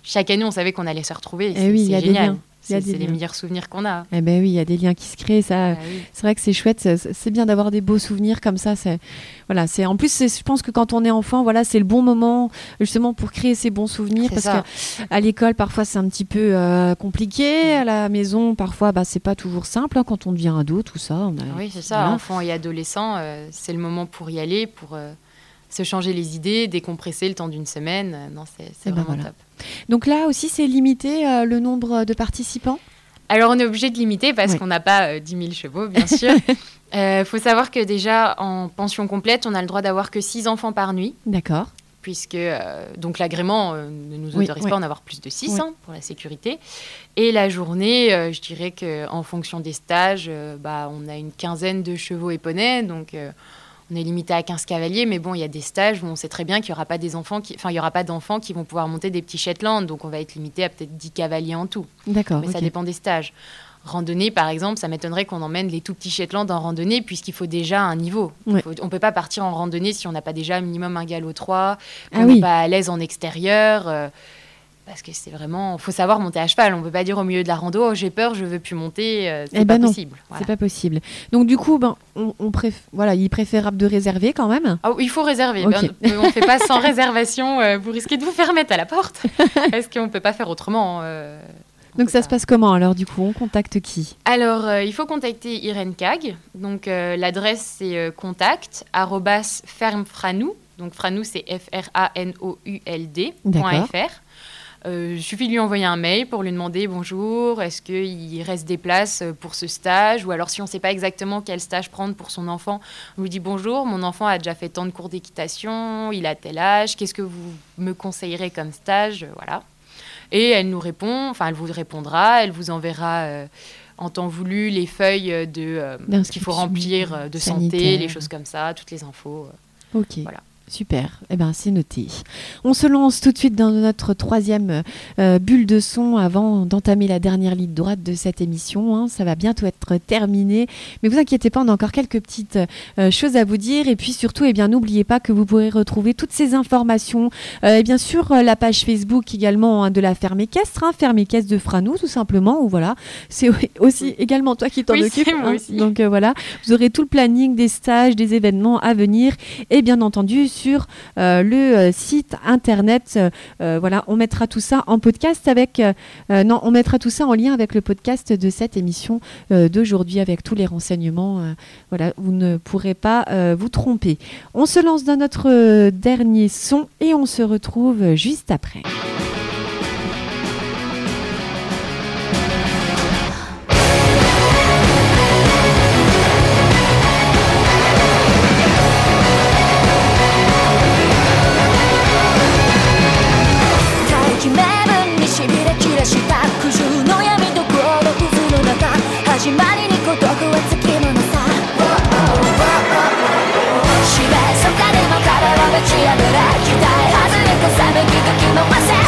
chaque année, on savait qu'on allait se retrouver. Eh oui, c'est génial. C'est les meilleurs souvenirs qu'on a. Eh ben oui, il y a des liens qui se créent. Ça, ah c'est vrai que c'est chouette. C'est bien d'avoir des beaux souvenirs comme ça. C'est voilà. C'est en plus, je pense que quand on est enfant, voilà, c'est le bon moment justement pour créer ces bons souvenirs parce qu'à à l'école parfois c'est un petit peu euh, compliqué. À la maison parfois, bah c'est pas toujours simple hein, quand on devient ado, tout ça. Oui, c'est ça. Enfant et adolescent, euh, c'est le moment pour y aller, pour se changer les idées, décompresser le temps d'une semaine. Euh, non, c'est eh ben vraiment top. Donc là aussi, c'est limité euh, le nombre de participants? Alors on est obligé de limiter parce qu'on n'a pas 10 euh, 000 chevaux, bien sûr. Il faut savoir que déjà en pension complète, on a le droit d'avoir que 6 enfants par nuit. D'accord. Puisque donc l'agrément ne nous autorise pas à en avoir plus de 6 hein, pour la sécurité. Et la journée, je dirais qu'en fonction des stages, bah, on a une quinzaine de chevaux et poneys. Donc on est limité à 15 cavaliers, mais bon, il y a des stages où on sait très bien qu'il n'y aura pas des enfants qui, enfin, il y aura pas d'enfants qui vont pouvoir monter des petits Shetland, donc on va être limité à peut-être 10 cavaliers en tout. D'accord. Mais ça dépend des stages. Randonnée, par exemple, ça m'étonnerait qu'on emmène les tout petits Shetland en randonnée, puisqu'il faut déjà un niveau. on ne peut pas partir en randonnée si on n'a pas déjà minimum un galop 3, qu'on ah n'est pas à l'aise en extérieur. Euh, parce que c'est vraiment, faut savoir monter à cheval. On ne peut pas dire au milieu de la rando, oh, j'ai peur, je veux plus monter. Euh, c'est eh pas ben possible. C'est pas possible. Donc du coup, ben, on, voilà, il est préférable de réserver quand même. Ah, il faut réserver. Ben, on ne fait pas sans réservation. Euh, vous risquez de vous faire mettre à la porte. Est-ce qu'on ne peut pas faire autrement euh, donc ça se passe comment alors du coup? On contacte qui? Alors il faut contacter Irène Cag. Donc l'adresse c'est contact fermefranou. Donc franou c'est F R A N O U L D.fr. Euh, il suffit de lui envoyer un mail pour lui demander bonjour, est-ce qu'il reste des places pour ce stage? Ou alors si on ne sait pas exactement quel stage prendre pour son enfant, on lui dit bonjour, mon enfant a déjà fait tant de cours d'équitation, il a tel âge, qu'est-ce que vous me conseillerez comme stage? Voilà. Et elle nous répond, enfin elle vous répondra, elle vous enverra euh, en temps voulu les feuilles de euh, ce qu'il faut remplir de santé, les choses comme ça, toutes les infos. ok. Voilà. Super, eh ben, c'est noté. On se lance tout de suite dans notre troisième euh, bulle de son avant d'entamer la dernière ligne droite de cette émission. Hein. Ça va bientôt être terminé, mais vous inquiétez pas, on a encore quelques petites euh, choses à vous dire. Et puis surtout, eh bien, n'oubliez pas que vous pourrez retrouver toutes ces informations, euh, et bien sûr la page Facebook également hein, de la ferme équestre, hein, ferme équestre de Franou tout simplement. Ou voilà, c'est aussi également toi qui t'en oui, occupes. Donc voilà, vous aurez tout le planning des stages, des événements à venir, et bien entendu sur le site internet. voilà, on mettra tout ça en podcast avec. non, on mettra tout ça en lien avec le podcast de cette émission d'aujourd'hui avec tous les renseignements. voilà, vous ne pourrez pas vous tromper. On se lance dans notre dernier son et on se retrouve juste après. Não passa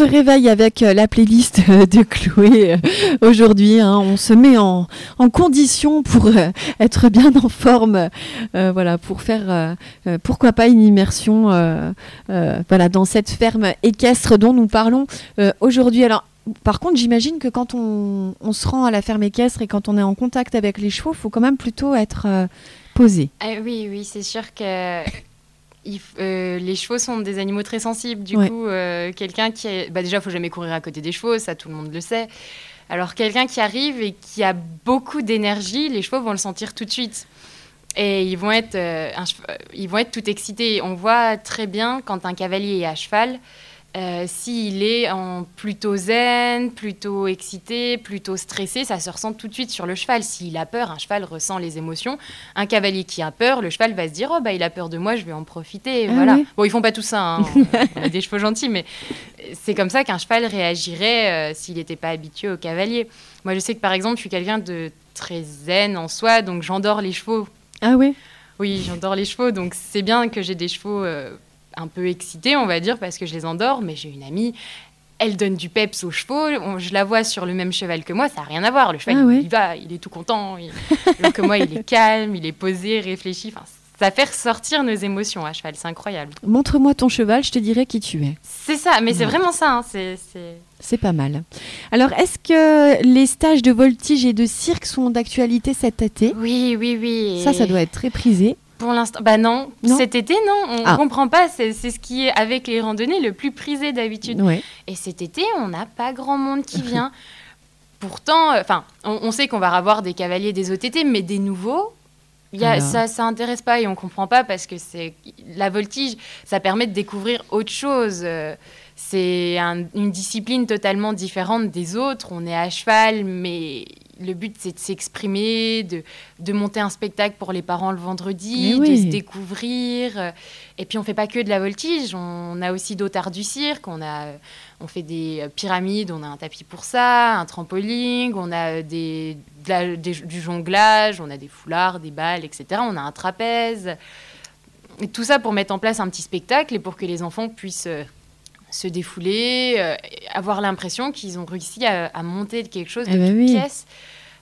se réveille avec euh, la playlist euh, de Chloé euh, aujourd'hui. Hein. On se met en, condition pour être bien en forme, voilà, pour faire, pourquoi pas, une immersion voilà, dans cette ferme équestre dont nous parlons aujourd'hui. Alors, par contre, j'imagine que quand on, se rend à la ferme équestre et quand on est en contact avec les chevaux, faut quand même plutôt être posé. Ah oui, oui, c'est sûr que euh, les chevaux sont des animaux très sensibles. Du coup, euh, quelqu'un qui. Est... Bah, déjà, il faut jamais courir à côté des chevaux, ça tout le monde le sait. Alors, quelqu'un qui arrive et qui a beaucoup d'énergie, les chevaux vont le sentir tout de suite. Et ils vont être, euh, ils vont être tout excités. On voit très bien quand un cavalier est à cheval, Euh, S'il est en plutôt zen, plutôt excité, plutôt stressé, ça se ressent tout de suite sur le cheval. S'il a peur, un cheval ressent les émotions. Un cavalier qui a peur, le cheval va se dire oh bah il a peur de moi, je vais en profiter. Ah voilà. Bon, ils font pas tout ça. Hein. On a des chevaux gentils, mais c'est comme ça qu'un cheval réagirait euh, s'il n'était pas habitué au cavalier. Moi, je sais que par exemple, je suis quelqu'un de très zen en soi, donc j'endors les chevaux Ah ouais oui, j'endors les chevaux, donc c'est bien que j'ai des chevaux euh, un peu excités, on va dire, parce que je les endors. Mais j'ai une amie, elle donne du peps aux chevaux. on- je la vois sur le même cheval que moi, ça n'a rien à voir. Le cheval, Ah il- ouais. il va, il est tout content. il- Alors que moi, il est calme, il est posé, réfléchi. Enfin, ça fait ressortir nos émotions à cheval, c'est incroyable. Montre-moi ton cheval, je te dirai qui tu es. C'est ça, mais c'est vraiment ça. hein, c'est- c'est- pas mal. Alors, est-ce que les stages de voltige et de cirque sont d'actualité cet été? Oui, oui, oui. Ça, ça doit être très prisé. Pour l'instant, bah non. Non Cet été, non, on Ah. comprend pas. C'est ce qui est avec les randonnées le plus prisé d'habitude. Ouais. Et cet été, on n'a pas grand monde qui vient. Pourtant, euh, enfin, on, on sait qu'on va avoir des cavaliers des OTT, mais des nouveaux, y a, Alors. ça, ça intéresse pas et on comprend pas parce que c'est la voltige, ça permet de découvrir autre chose. Euh, C'est un- une discipline totalement différente des autres. On est à cheval, mais le but c'est de s'exprimer, de, de monter un spectacle pour les parents le vendredi, oui. de se découvrir. Euh, Et puis on fait pas que de la voltige, on a aussi d'autres arts du cirque. On a on fait des euh, pyramides, on a un tapis pour ça, un trampoline, on a euh, des, de la- des- du jonglage, on a des foulards, des balles, etc. On a un trapèze. Et tout ça pour mettre en place un petit spectacle et pour que les enfants puissent se défouler, euh, avoir l'impression qu'ils ont réussi à, à monter quelque chose de Eh ben oui. pièce.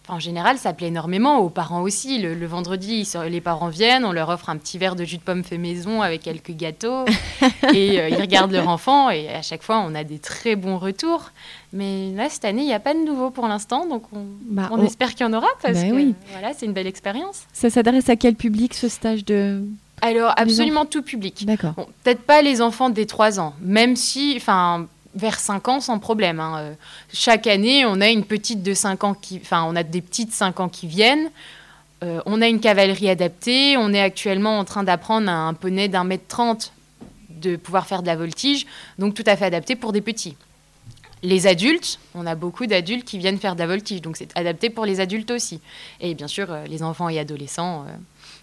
Enfin, en général, ça plaît énormément aux parents aussi. Le, le vendredi, les parents viennent, on leur offre un petit verre de jus de pomme fait maison avec quelques gâteaux et euh, ils regardent leur enfant et à chaque fois, on a des très bons retours. Mais là, cette année, il n'y a pas de nouveau pour l'instant, donc on, Bah, on on- espère qu'il y en aura parce Bah que oui. voilà, c'est une belle expérience. Ça s'adresse à quel public ce stage de. Alors, absolument tout public. D'accord. Bon, peut-être pas les enfants des 3 ans, même si, enfin, vers 5 ans sans problème. hein. Euh, Chaque année, on a une petite de 5 ans qui, enfin, on a des petites 5 ans qui viennent. Euh, on a une cavalerie adaptée. On est actuellement en train d'apprendre à un poney d'un mètre 30 de pouvoir faire de la voltige, donc tout à fait adapté pour des petits. Les adultes, on a beaucoup d'adultes qui viennent faire de la voltige, donc c'est adapté pour les adultes aussi. Et bien sûr, euh, les enfants et adolescents.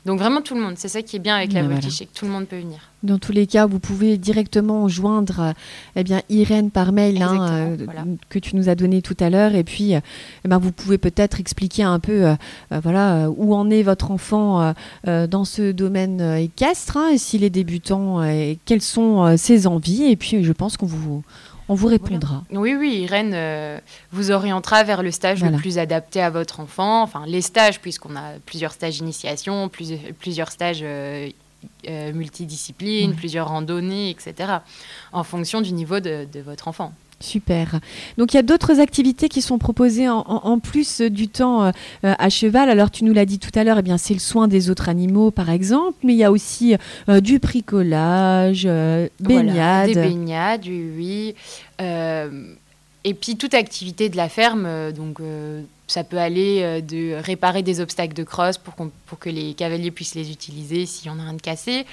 Donc vraiment tout le monde, c'est ça qui est bien avec la voilà. c'est que tout le monde peut venir. Dans tous les cas, vous pouvez directement joindre eh bien, Irène par mail hein, euh, voilà. que tu nous as donné tout à l'heure. Et puis, eh ben, vous pouvez peut-être expliquer un peu euh, euh, voilà, où en est votre enfant euh, dans ce domaine équestre, hein, s'il est débutant, et quelles sont ses envies. Et puis, je pense qu'on vous, on vous répondra. Oui, oui, Irène euh, vous orientera vers le stage Voilà. le plus adapté à votre enfant. Enfin, les stages, puisqu'on a plusieurs stages d'initiation, plusieurs, plusieurs stages euh, euh, multidisciplines, plusieurs randonnées, etc. En fonction du niveau de, de votre enfant. Super. Donc il y a d'autres activités qui sont proposées en, en- en plus euh, du temps euh, euh, à cheval. Alors tu nous l'as dit tout à l'heure, eh bien c'est le soin des autres animaux par exemple, mais il y a aussi euh, du bricolage, euh, Voilà, baignade. des baignades, oui, oui. Et puis toute activité de la ferme, donc ça peut aller euh, de réparer des obstacles de crosse pour, qu'on- pour que les cavaliers puissent les utiliser s'il y en a un de cassé.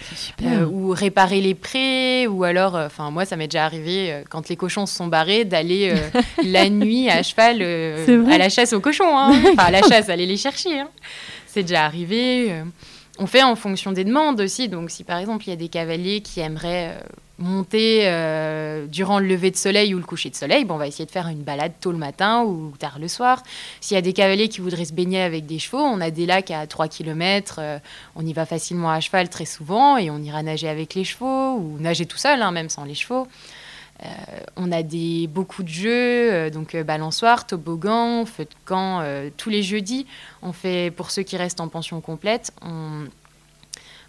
Euh, ou réparer les prés, ou alors, euh, enfin moi ça m'est déjà arrivé quand les cochons se sont barrés d'aller euh, la nuit à cheval euh, à la chasse aux cochons, hein. enfin à la chasse, aller les chercher. hein. C'est déjà arrivé. On fait en fonction des demandes aussi, donc si par exemple il y a des cavaliers qui aimeraient monter euh, durant le lever de soleil ou le coucher de soleil, bon, on va essayer de faire une balade tôt le matin ou tard le soir. S'il y a des cavaliers qui voudraient se baigner avec des chevaux, on a des lacs à 3 km, on y va facilement à cheval très souvent et on ira nager avec les chevaux ou nager tout seul, hein, même sans les chevaux. Euh, on a des, beaucoup de jeux, euh, donc euh, balançoire, toboggan, feu de camp, euh, tous les jeudis. On fait, pour ceux qui restent en pension complète, on,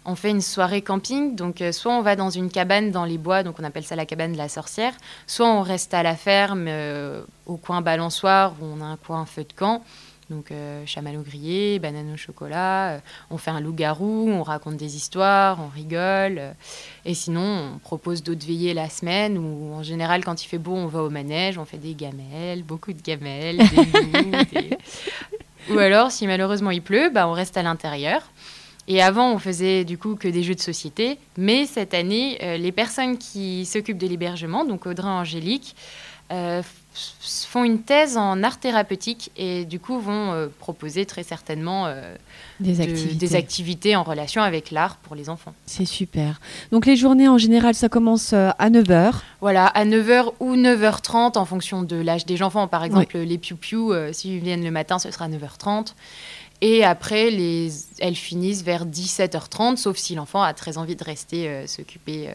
on fait une soirée camping. Donc, euh, soit on va dans une cabane dans les bois, donc on appelle ça la cabane de la sorcière, soit on reste à la ferme, euh, au coin balançoire, où on a un coin feu de camp. Donc, euh, chamallow grillé, banane au chocolat. euh, on fait un loup-garou, on raconte des histoires, on rigole. et sinon, on propose d'autres veillées la semaine, ou en général, quand il fait beau, on va au manège, on fait des gamelles, beaucoup de gamelles, des loups, des- Ou alors, si malheureusement il pleut, bah, on reste à l'intérieur. Et avant, on faisait du coup que des jeux de société. Mais cette année, euh, les personnes qui s'occupent de l'hébergement, donc Audrey Angélique, euh, font une thèse en art thérapeutique et du coup vont euh, proposer très certainement euh, Des de- activités. des activités en relation avec l'art pour les enfants. C'est super. Donc les journées en général, ça commence à 9h. Voilà, à 9h ou 9h30 en fonction de l'âge des enfants. Par exemple, les piou-piou, s'ils viennent le matin, ce sera 9h30. Et après, les, elles finissent vers 17h30, sauf si l'enfant a très envie de rester euh, s'occuper euh,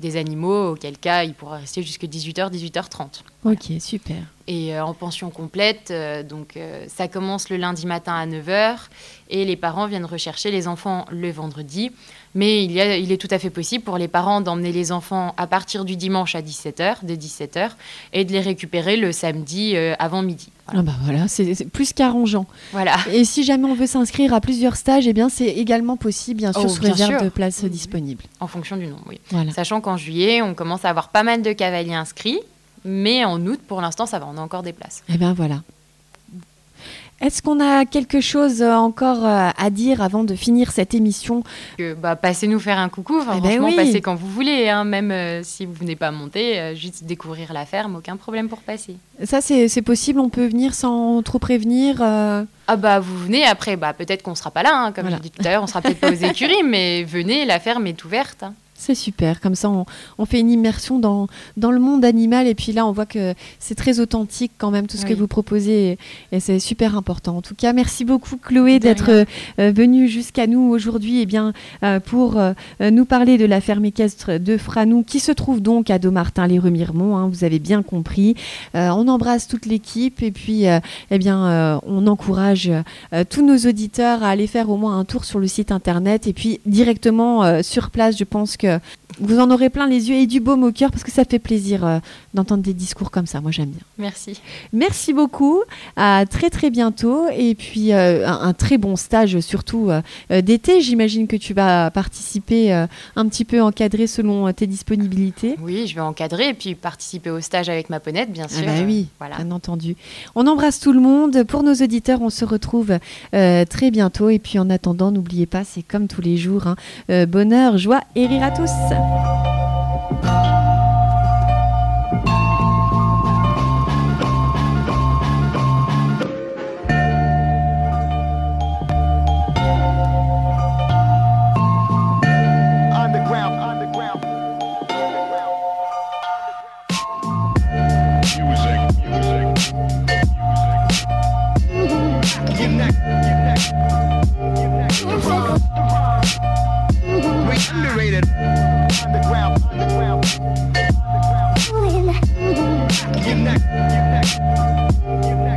des animaux, auquel cas il pourra rester jusqu'à 18h, 18h30. Ok, super. Et euh, en pension complète, donc ça commence le lundi matin à 9h et les parents viennent rechercher les enfants le vendredi. Mais il, y a, il est tout à fait possible pour les parents d'emmener les enfants à partir du dimanche à 17h, dès 17h, et de les récupérer le samedi avant midi. Voilà. Ah bah voilà, c'est plus qu'arrangeant. Voilà. Et si jamais on veut s'inscrire à plusieurs stages, eh bien c'est également possible, bien sûr, Oh, sous bien réserve sûr. de places disponibles. En fonction du nombre, oui. Voilà. Sachant qu'en juillet, on commence à avoir pas mal de cavaliers inscrits, mais en août, pour l'instant, ça va, on a encore des places. Eh bien voilà. Est-ce qu'on a quelque chose euh, encore euh, à dire avant de finir cette émission? Bah, passez nous faire un coucou, enfin, Eh ben franchement, oui. passez quand vous voulez, hein, même euh, si vous venez pas monter, euh, juste découvrir la ferme, aucun problème pour passer. Ça, c'est c'est possible, on peut venir sans trop prévenir. Ah bah vous venez après, bah peut-être qu'on sera pas là, hein, comme Voilà. j'ai dit tout à l'heure, on sera peut-être pas aux écuries, mais venez, la ferme est ouverte. hein. C'est super, comme ça on, on fait une immersion dans, dans le monde animal. Et puis là on voit que c'est très authentique quand même tout ce que vous proposez. Et, et c'est super important. En tout cas, merci beaucoup Chloé d'être euh, euh, venue jusqu'à nous aujourd'hui eh bien, euh, pour euh, nous parler de la ferme équestre de Franou qui se trouve donc à Domartin-les-Remiremont, hein, vous avez bien compris. On embrasse toute l'équipe et puis eh bien, on encourage tous nos auditeurs à aller faire au moins un tour sur le site internet et puis directement sur place, je pense que vous en aurez plein les yeux et du baume au cœur parce que ça fait plaisir euh, d'entendre des discours comme ça. Moi, j'aime bien. Merci. Merci beaucoup. À très très bientôt et puis euh, un, un très bon stage surtout euh, euh, d'été. J'imagine que tu vas participer euh, un petit peu encadré selon euh, tes disponibilités. Oui, je vais encadrer et puis participer au stage avec ma ponette, bien Ah sûr. bah oui, Voilà. bien entendu. On embrasse tout le monde. Pour nos auditeurs, on se retrouve euh, très bientôt. Et puis en attendant, n'oubliez pas, c'est comme tous les jours, hein, euh, bonheur, joie et rire à tous. Santo.